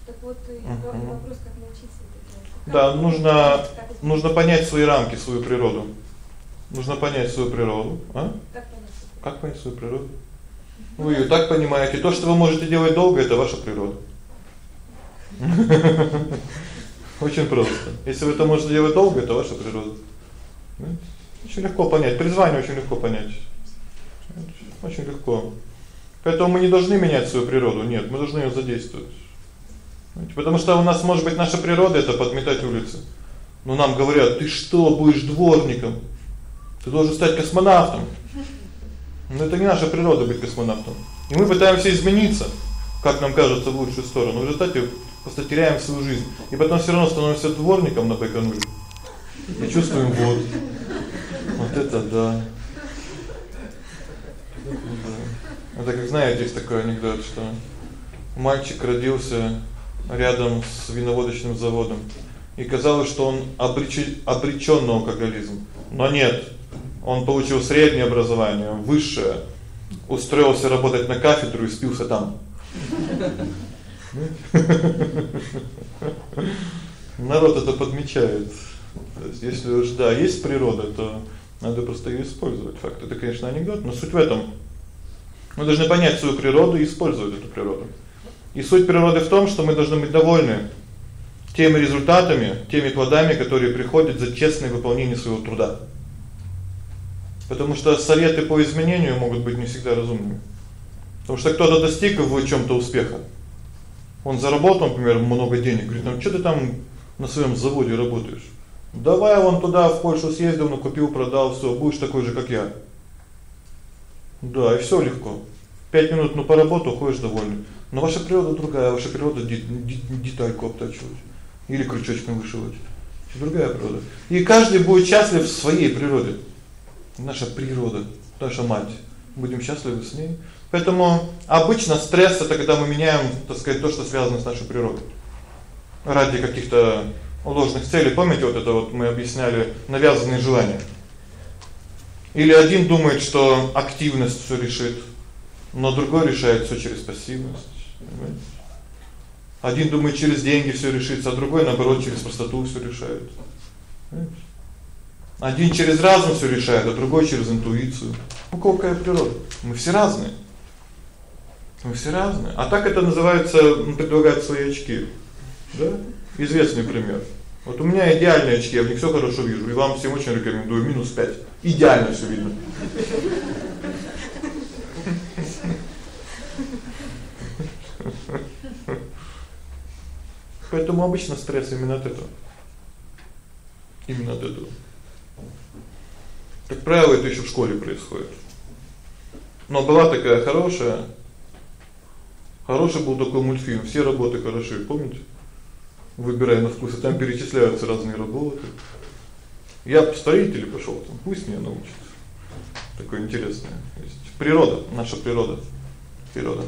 Так вот и вопрос, как научиться это делать. Да, нужно нужно понять свои рамки, свою природу. Нужно понять свою природу, а? Как понять? Как понять свою природу? Вы её так понимаете, то, что вы можете делать долго это ваша природа. Очень просто. Если вы это можете делать долго, это ваша природа. Очень легко понять, призвание очень легко понять. Очень легко. Поэтому мы не должны менять свою природу, нет, мы должны её задействовать. Потому что у нас может быть наша природа это подметать улицы. Но нам говорят: "Ты что, будешь дворником? Ты должен стать космонавтом". Но это не наша природа быть космонавтом. И мы пытаемся измениться, как нам кажется, в лучшую сторону. В результате просто теряем свою жизнь. И потом всё равно становимся дворником на Байконуре. И чувствуем вот. Вот это да. Это как знаете, есть такой анекдот, что мальчик родился рядом с виноводочным заводом. И казалось, что он обречен обречён на алкоголизм. Но нет. Он получил среднее образование, высшее. Устроился работать на кафедру и спился там. Народ это подмечает. То есть если уж да, есть природа, то надо просто её использовать. Факт это, конечно, анекдот, но суть в этом. Мы должны понять свою природу и использовать эту природу. И суть природы в том, что мы должны быть довольны теми результатами, теми плодами, которые приходят за честное выполнение своего труда. Потому что советы по изменению могут быть не всегда разумными. Потому что кто-то достиг в чём-то успеха. Он заработал, например, много денег, говорит: "Ну что ты там на своем заводе работаешь? Давай вон туда в Польшу съездил, ну купил, продал, всё, будешь такой же, как я". Да, и всё легко. 5 минут ну поработал, ходишь довольный. Но ваша природа другая, ваша природа детальку обтачивать или крючочком вышивать. Другая природа. И каждый будет счастлив в своей природе. Наша природа, наша мать. Будем счастливы с ней. Поэтому обычно стресс это когда мы меняем, так сказать, то, что связано с нашей природой. Ради каких-то ложных целей. Помните, вот это вот мы объясняли навязанные желания. Или один думает, что активность всё решит, но другой решает всё через пассивность. Понимаете? Один думает, через деньги всё решится, а другой наоборот через простоту всё решает. Понимаете? Один через разум всё решает, а другой через интуицию. У кого какая природа? Мы все разные. Мы все разные. А так это называется предлагать свои очки. Да? Известный пример. Вот у меня идеальные очки, я в них всё хорошо вижу, и вам всем очень рекомендую минус 5. Идеально всё видно. Поэтому обычно стресс именно от этого. Именно от этого. Как правило, это ещё в школе происходит. Но была такая хорошая Хороший был такой мультфильм. Все работы хороши, помните? Выбирай на вкус, и там перечисляются разные работы. Я по строителю пошёл, там пусть меня научат. Такое интересное есть. Природа, наша природа. Природа.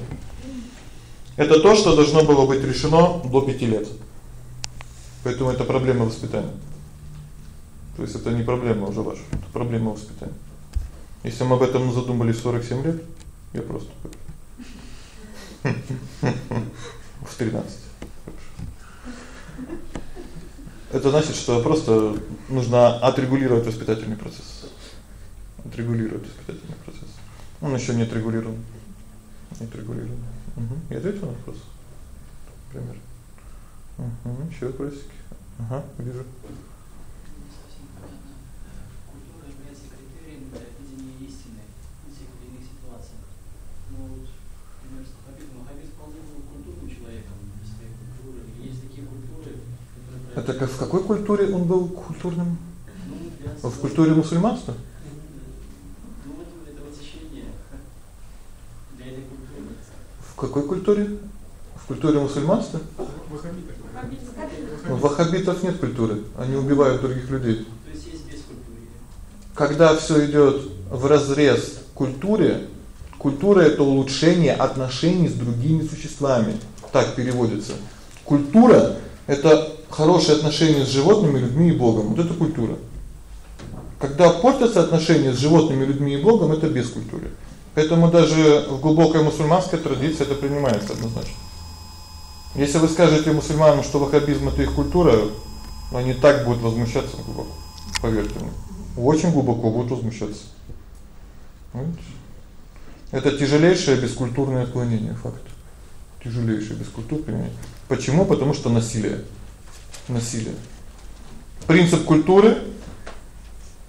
Это то, что должно было быть решено до 5 лет. Поэтому это проблема воспитания. То есть это не проблема уже ваша, это проблема воспитания. Если мы об этом задумались в 47 лет, я просто в 13. Это значит, что просто нужно отрегулировать воспитательный процесс. Отрегулировать воспитательный процесс. Он ещё не отрегулирован. Не отрегулирован. Угу. Я ответил на вопрос. Пример. Угу. Ещё вопросики? Ага, вижу. Это как в какой культуре он был культурным? В культуре мусульманства? В какой культуре? В культуре мусульманства? Ваххабитов. В ваххабитов нет культуры. Они убивают других людей. То есть есть бескультурье. Когда всё идёт в разрез культуре, культура это улучшение отношений с другими существами. Так переводится. Культура это хорошие отношения с животными, людьми и Богом. Вот это культура. Когда портятся отношения с животными, людьми и Богом это бескультура. Поэтому даже в глубокой мусульманской традиции это принимается однозначно. Если вы скажете мусульманам, что ваххабизм это их культура, они так будут возмущаться глубоко. Поверьте мне. Очень глубоко будут возмущаться. Понимаете? Это тяжелейшее бескультурное отклонение, факт. Тяжелейшее бескультурное. Почему? Потому что насилие насилия. Принцип культуры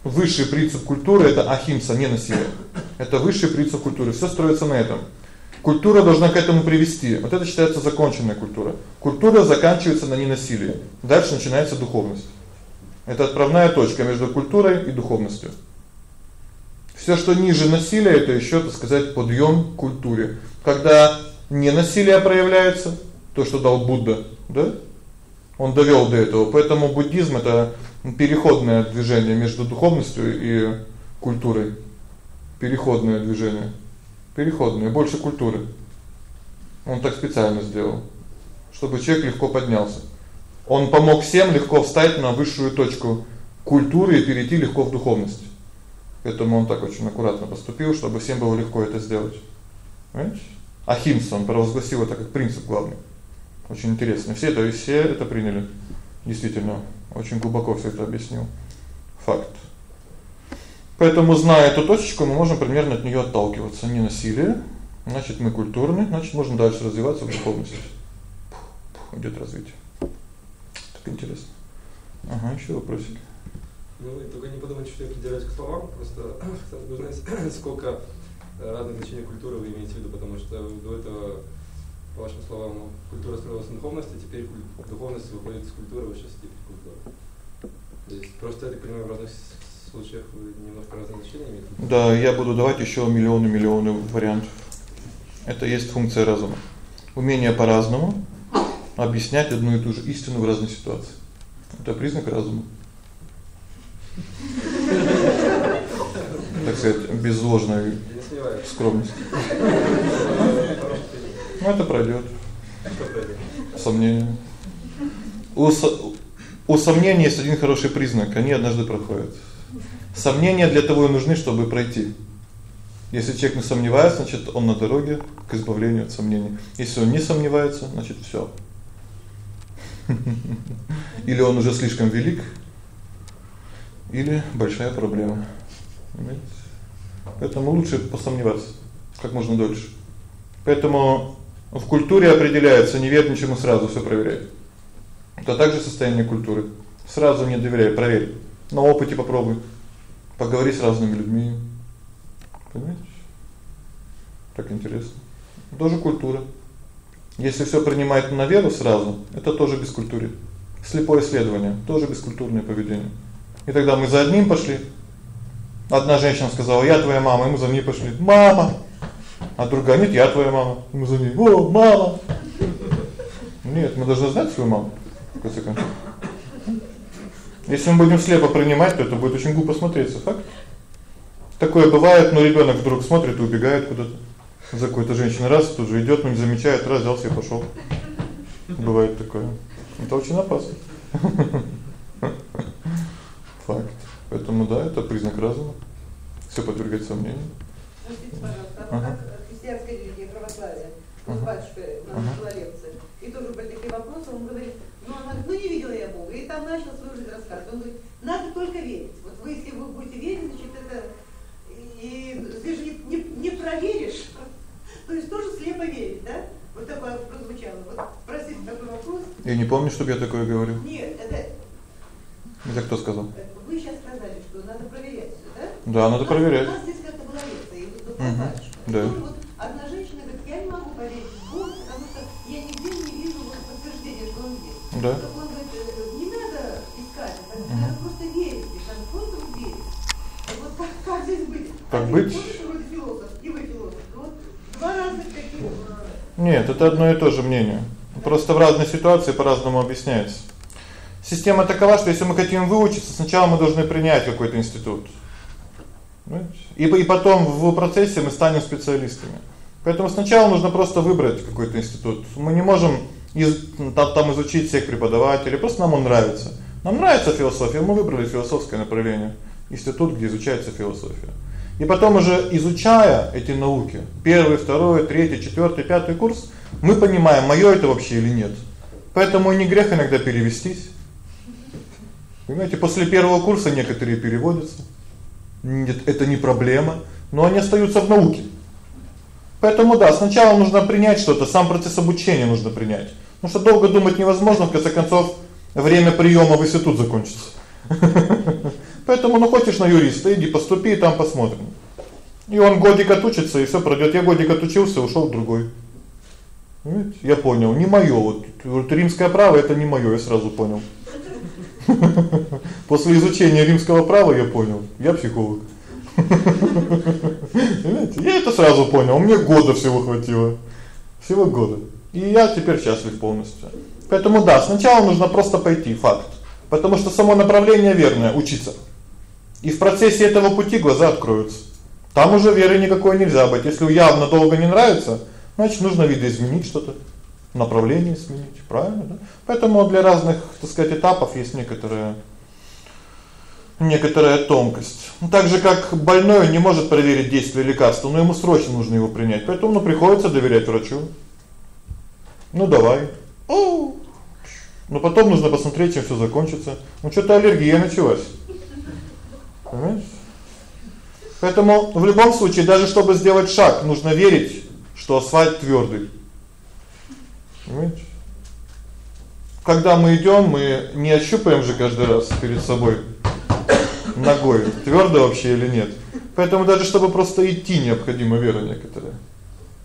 высший принцип культуры это ахимса, не насилие. Это высший принцип культуры. Всё строится на этом. Культура должна к этому привести. Вот это считается законченная культура. Культура заканчивается на ненасилии. Дальше начинается духовность. Это отправная точка между культурой и духовностью. Всё, что ниже насилия это ещё, так сказать, подъём к культуре. Когда не насилие проявляется, то, что дал Будда, да? Он довёл до этого. Поэтому буддизм это переходное движение между духовностью и культурой. Переходное движение. Переходное, больше культуры. Он так специально сделал, чтобы человек легко поднялся. Он помог всем легко встать на высшую точку культуры и перейти легко в духовность. Поэтому он так очень аккуратно поступил, чтобы всем было легко это сделать. Понимаете? Ахимса он провозгласил это как принцип главный. Очень интересно. Все это все это приняли. Действительно, очень глубоко всё это объяснил. Факт. Поэтому зная эту точечку, мы можем примерно от неё отталкиваться. Не насилие, значит, мы культурны, значит, можно дальше развиваться в духовности. Идёт развитие. Так интересно. Ага, ещё вопросики. Ну, вы только не подумайте, что я придираюсь к словам, просто хотелось бы узнать, сколько разных значений культуры вы имеете в виду, потому что до этого по вашим словам, культура строилась на духовности, теперь духовность выходит из культуры, высшая степень культуры. То есть просто я так понимаю, в разных случаях вы немножко разные значения имеете? Да, я буду давать еще миллионы миллионы вариантов. Это есть функция разума. Умение по-разному объяснять одну и ту же истину в разных ситуациях. Это признак разума. Так сказать, без ложной скромности. Ну это пройдёт. Сомнения. У у сомнений есть один хороший признак, они однажды проходят. Сомнения для того и нужны, чтобы пройти. Если человек не сомневается, значит, он на дороге к избавлению от сомнений. Если он не сомневается, значит, всё. Или он уже слишком велик, или большая проблема. Понимаете? Поэтому лучше посомневаться как можно дольше. Поэтому в культуре определяется не верь ничему сразу, всё проверяй. Это также состояние культуры. Сразу не доверяй, проверь. На опыте попробуй. Поговори с разными людьми. Понимаете? Так интересно. Тоже культура. Если всё принимать на веру сразу, это тоже бескультурье. Слепое исследование тоже бескультурное поведение. И тогда мы за одним пошли. Одна женщина сказала: "Я твоя мама", и мы за ней пошли. "Мама". А другая: "Нет, я твоя мама". И мы за ней: "О, мама". Нет, мы должны знать свою маму. В конце концов. Если мы будем слепо принимать, то это будет очень глупо смотреться, факт. Такое бывает, но ребёнок вдруг смотрит и убегает куда-то за какой-то женщиной, раз тут же идёт, но не замечает, раз взял себе пошёл. Бывает такое. Это очень опасно. Факт. Поэтому да, это признак разума. Всё подвергать сомнению. А ага. Нам ага. была лекция, и тоже были такие вопросы, он говорит, ну она говорит, ну не видела я Бога, и там начал свою жизнь рассказывать. Он говорит, надо только верить. Вот вы, если вы будете верить, значит это и ты же не, не, не проверишь. То есть тоже слепо верить, да? Вот такое прозвучало. Вот простите такой вопрос. Я не помню, чтобы я такое говорил. Нет, это Это кто сказал? Вы сейчас сказали, что надо проверять да? Да, надо проверять. У нас здесь как-то была лекция, и вот угу. Да. Вот одна женщина Да. «Э, не надо искать, надо просто верить, просто верить. Вот как, как здесь быть? Как быть? Нет, это одно и то же мнение. Просто в разной ситуации по-разному объясняется. Система такова, что если мы хотим выучиться, сначала мы должны принять какой-то институт. И и потом в процессе мы станем специалистами. Поэтому сначала нужно просто выбрать какой-то институт. Мы не можем из там изучить всех преподавателей, просто нам он нравится. Нам нравится философия, мы выбрали философское направление, институт, где изучается философия. И потом уже изучая эти науки, первый, второй, третий, четвертый, пятый курс, мы понимаем, моё это вообще или нет. Поэтому не грех иногда перевестись. Понимаете, после первого курса некоторые переводятся. Нет, это не проблема, но они остаются в науке. Поэтому да, сначала нужно принять что-то, сам процесс обучения нужно принять. Потому что долго думать невозможно, в конце концов, время приёма в институт закончится. Поэтому ну хочешь на юриста, иди поступи, там посмотрим. И он годик отучится, и всё пройдёт. Я годик отучился, ушёл в другой. Понимаете? Я понял, не моё. Вот, вот римское право это не моё, я сразу понял. После изучения римского права я понял. Я психолог. Понимаете? Я это сразу понял. Мне года всего хватило. Всего года. И я теперь счастлив полностью. Поэтому да, сначала нужно просто пойти, факт. Потому что само направление верное учиться. И в процессе этого пути глаза откроются. Там уже веры никакой нельзя быть. Если явно долго не нравится, значит, нужно видоизменить что-то, направление сменить, правильно, да? Поэтому для разных, так сказать, этапов есть некоторая некоторая тонкость. Ну так же как больной не может проверить действие лекарства, но ему срочно нужно его принять. Поэтому ну приходится доверять врачу. Ну давай. О! Но потом нужно посмотреть, чем всё закончится. Ну что-то аллергия началась. Понимаешь? Поэтому в любом случае, даже чтобы сделать шаг, нужно верить, что асфальт твёрдый. Понимаете? Когда мы идём, мы не ощупаем же каждый раз перед собой ногой, твёрдо вообще или нет. Поэтому даже чтобы просто идти, необходима вера некоторая.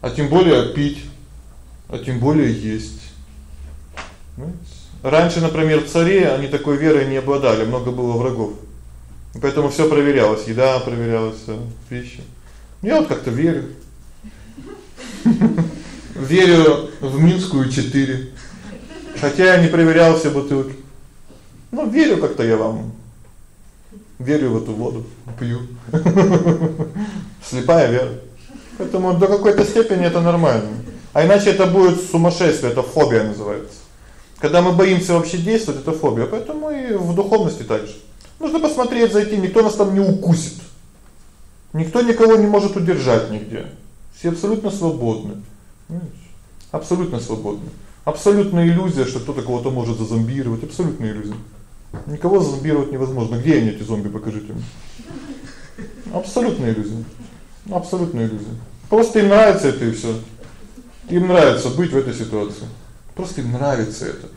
А тем более пить. А тем более есть. Понимаете? Раньше, например, цари, они такой верой не обладали, много было врагов. Поэтому всё проверялось, еда проверялась, пища. Я вот как-то верю. Верю в Минскую 4. Хотя я не проверял все бутылки. Ну, верю как-то я вам. Верю в эту воду, пью. Слепая вера. Поэтому до какой-то степени это нормально. А иначе это будет сумасшествие, это фобия называется. Когда мы боимся вообще действовать, это фобия. Поэтому и в духовности также. Нужно посмотреть, зайти, никто нас там не укусит. Никто никого не может удержать нигде. Все абсолютно свободны. Абсолютно свободны. Абсолютная иллюзия, что кто-то кого-то может зазомбировать, абсолютная иллюзия. Никого зазомбировать невозможно. Где они эти зомби, покажите мне. Абсолютная иллюзия. Абсолютная иллюзия. Просто им нравится это и всё. Им нравится быть в этой ситуации. Просто им нравится это.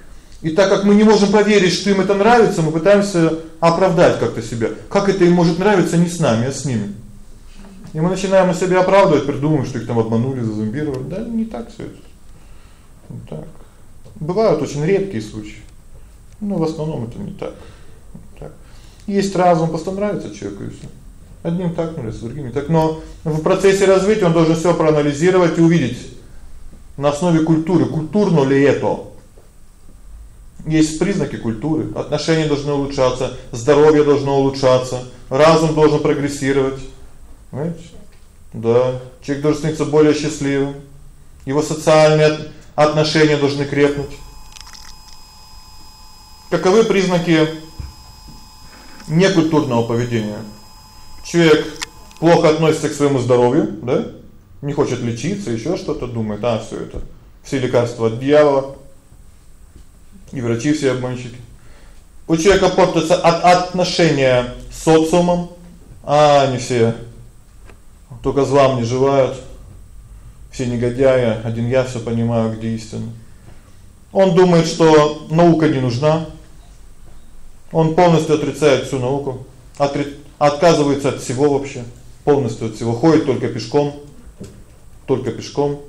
И так как мы не можем поверить, что им это нравится, мы пытаемся оправдать как-то себя. Как это им может нравиться не с нами, а с ними? И мы начинаем себя оправдывать, придумываем, что их там обманули, зазомбировали. Да не так всё это. Не так. Бывают очень редкие случаи. Но в основном это не так. Так. Есть разум, просто нравится человеку и всё. Одним так нравится, другим не так. Но в процессе развития он должен всё проанализировать и увидеть на основе культуры, культурно ли это. Есть признаки культуры. Отношения должны улучшаться, здоровье должно улучшаться, разум должен прогрессировать. Понимаете? Да, человек должен становиться более счастливым. Его социальные отношения должны крепнуть. Каковы признаки некультурного поведения? Человек плохо относится к своему здоровью, да? Не хочет лечиться, ещё что-то думает: "А, всё это все лекарства от дьявола". И врачи все обманщики. У человека портится от отношения с социумом, а они все только зла мне желают. Все негодяи, один я всё понимаю, где истина. Он думает, что наука не нужна. Он полностью отрицает всю науку, отри... отказывается от всего вообще, полностью от всего, ходит только пешком, только пешком.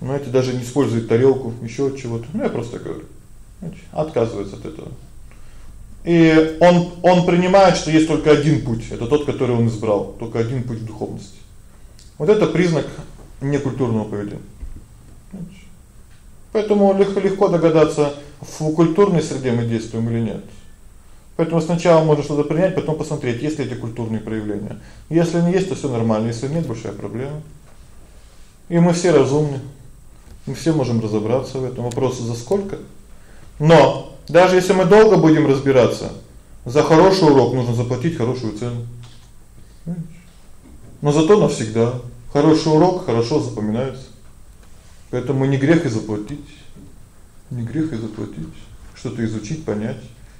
Знаете, даже не использует тарелку, ещё от чего-то. Ну я просто говорю. Знаете, отказывается от этого. И он он принимает, что есть только один путь это тот, который он избрал, только один путь в духовности. Вот это признак некультурного поведения. Поэтому легко легко догадаться, в культурной среде мы действуем или нет. Поэтому сначала можно что-то принять, потом посмотреть, есть ли эти культурные проявления. Если не есть, то всё нормально, если нет, большая проблема. И мы все разумны. Мы все можем разобраться в этом вопросе за сколько. Но даже если мы долго будем разбираться, за хороший урок нужно заплатить хорошую цену. Но зато навсегда хороший урок хорошо запоминается. Поэтому не грех и заплатить. Не грех и заплатить, что-то изучить, понять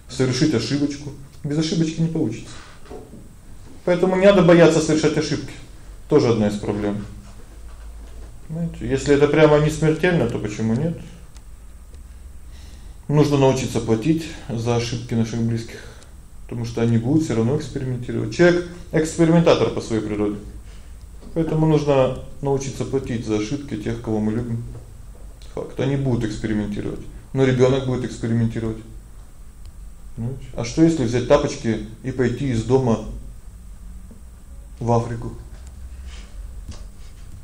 совершить ошибочку. Без ошибочки не получится. Поэтому не надо бояться совершать ошибки. Тоже одна из проблем. Знаете, если это прямо не смертельно, то почему нет? Нужно научиться платить за ошибки наших близких, потому что они будут всё равно экспериментировать. Человек экспериментатор по своей природе. Поэтому нужно научиться платить за ошибки тех, кого мы любим. Факт. Они будут экспериментировать. Но ребёнок будет экспериментировать. А что если взять тапочки и пойти из дома в Африку?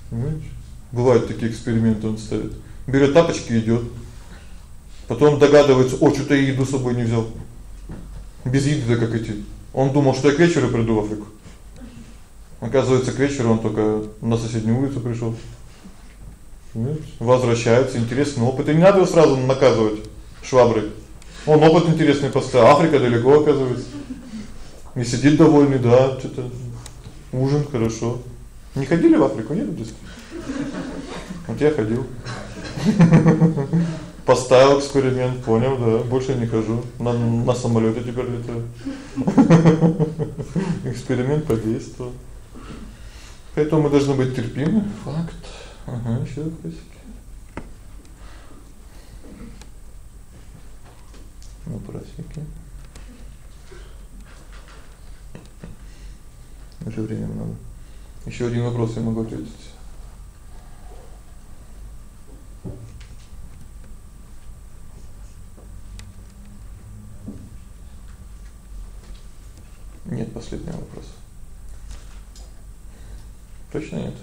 Понимаете? Бывают такие эксперименты он ставит. Берет тапочки и идёт. Потом догадывается: "О, что-то я еду с собой не взял". Без еды как идти? Он думал, что я к вечеру приду в Африку. Оказывается, к вечеру он только на соседнюю улицу пришёл. Возвращается, интересный опыт. И не надо его сразу наказывать шваброй. Он опыт интересный поставил. Африка далеко, оказывается. И сидит довольный, да, что-то ужин хорошо. Не ходили в Африку, нет, близко? Вот я ходил. Поставил эксперимент, понял, да, больше не хожу. На на самолёте теперь летаю. Эксперимент подействовал. Поэтому мы должны быть терпимы. Факт. Ага, ещё вопросики. Вопросики. Уже время много. Ещё один вопрос я могу ответить. Последнего вопроса? Точно нет.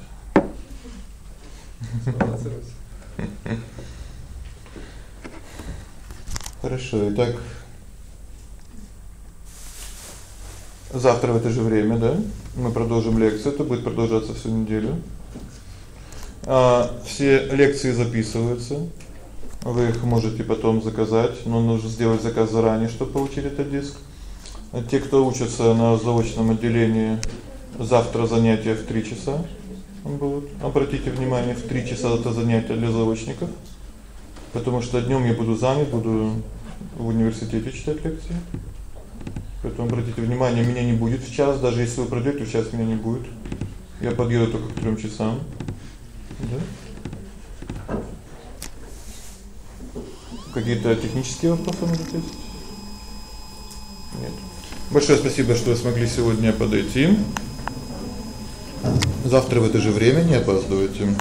Хорошо. Итак, завтра в это же время, да, мы продолжим лекцию. Это будет продолжаться всю неделю. А все лекции записываются. Вы их можете потом заказать, но нужно сделать заказ заранее, чтобы получить этот диск. Те, кто учатся на заочном отделении, завтра занятия в 3 часа будут. Обратите внимание, в 3 часа это занятие для заочников. Потому что днём я буду занят, буду в университете читать лекции. Поэтому обратите внимание, меня не будет в час, даже если вы пройдёте в час меня не будет. Я подъеду только к 3 часам. Да? Какие-то технические вопросы может? Нет. Большое спасибо, что вы смогли сегодня подойти. Завтра в это же время не опаздывайте.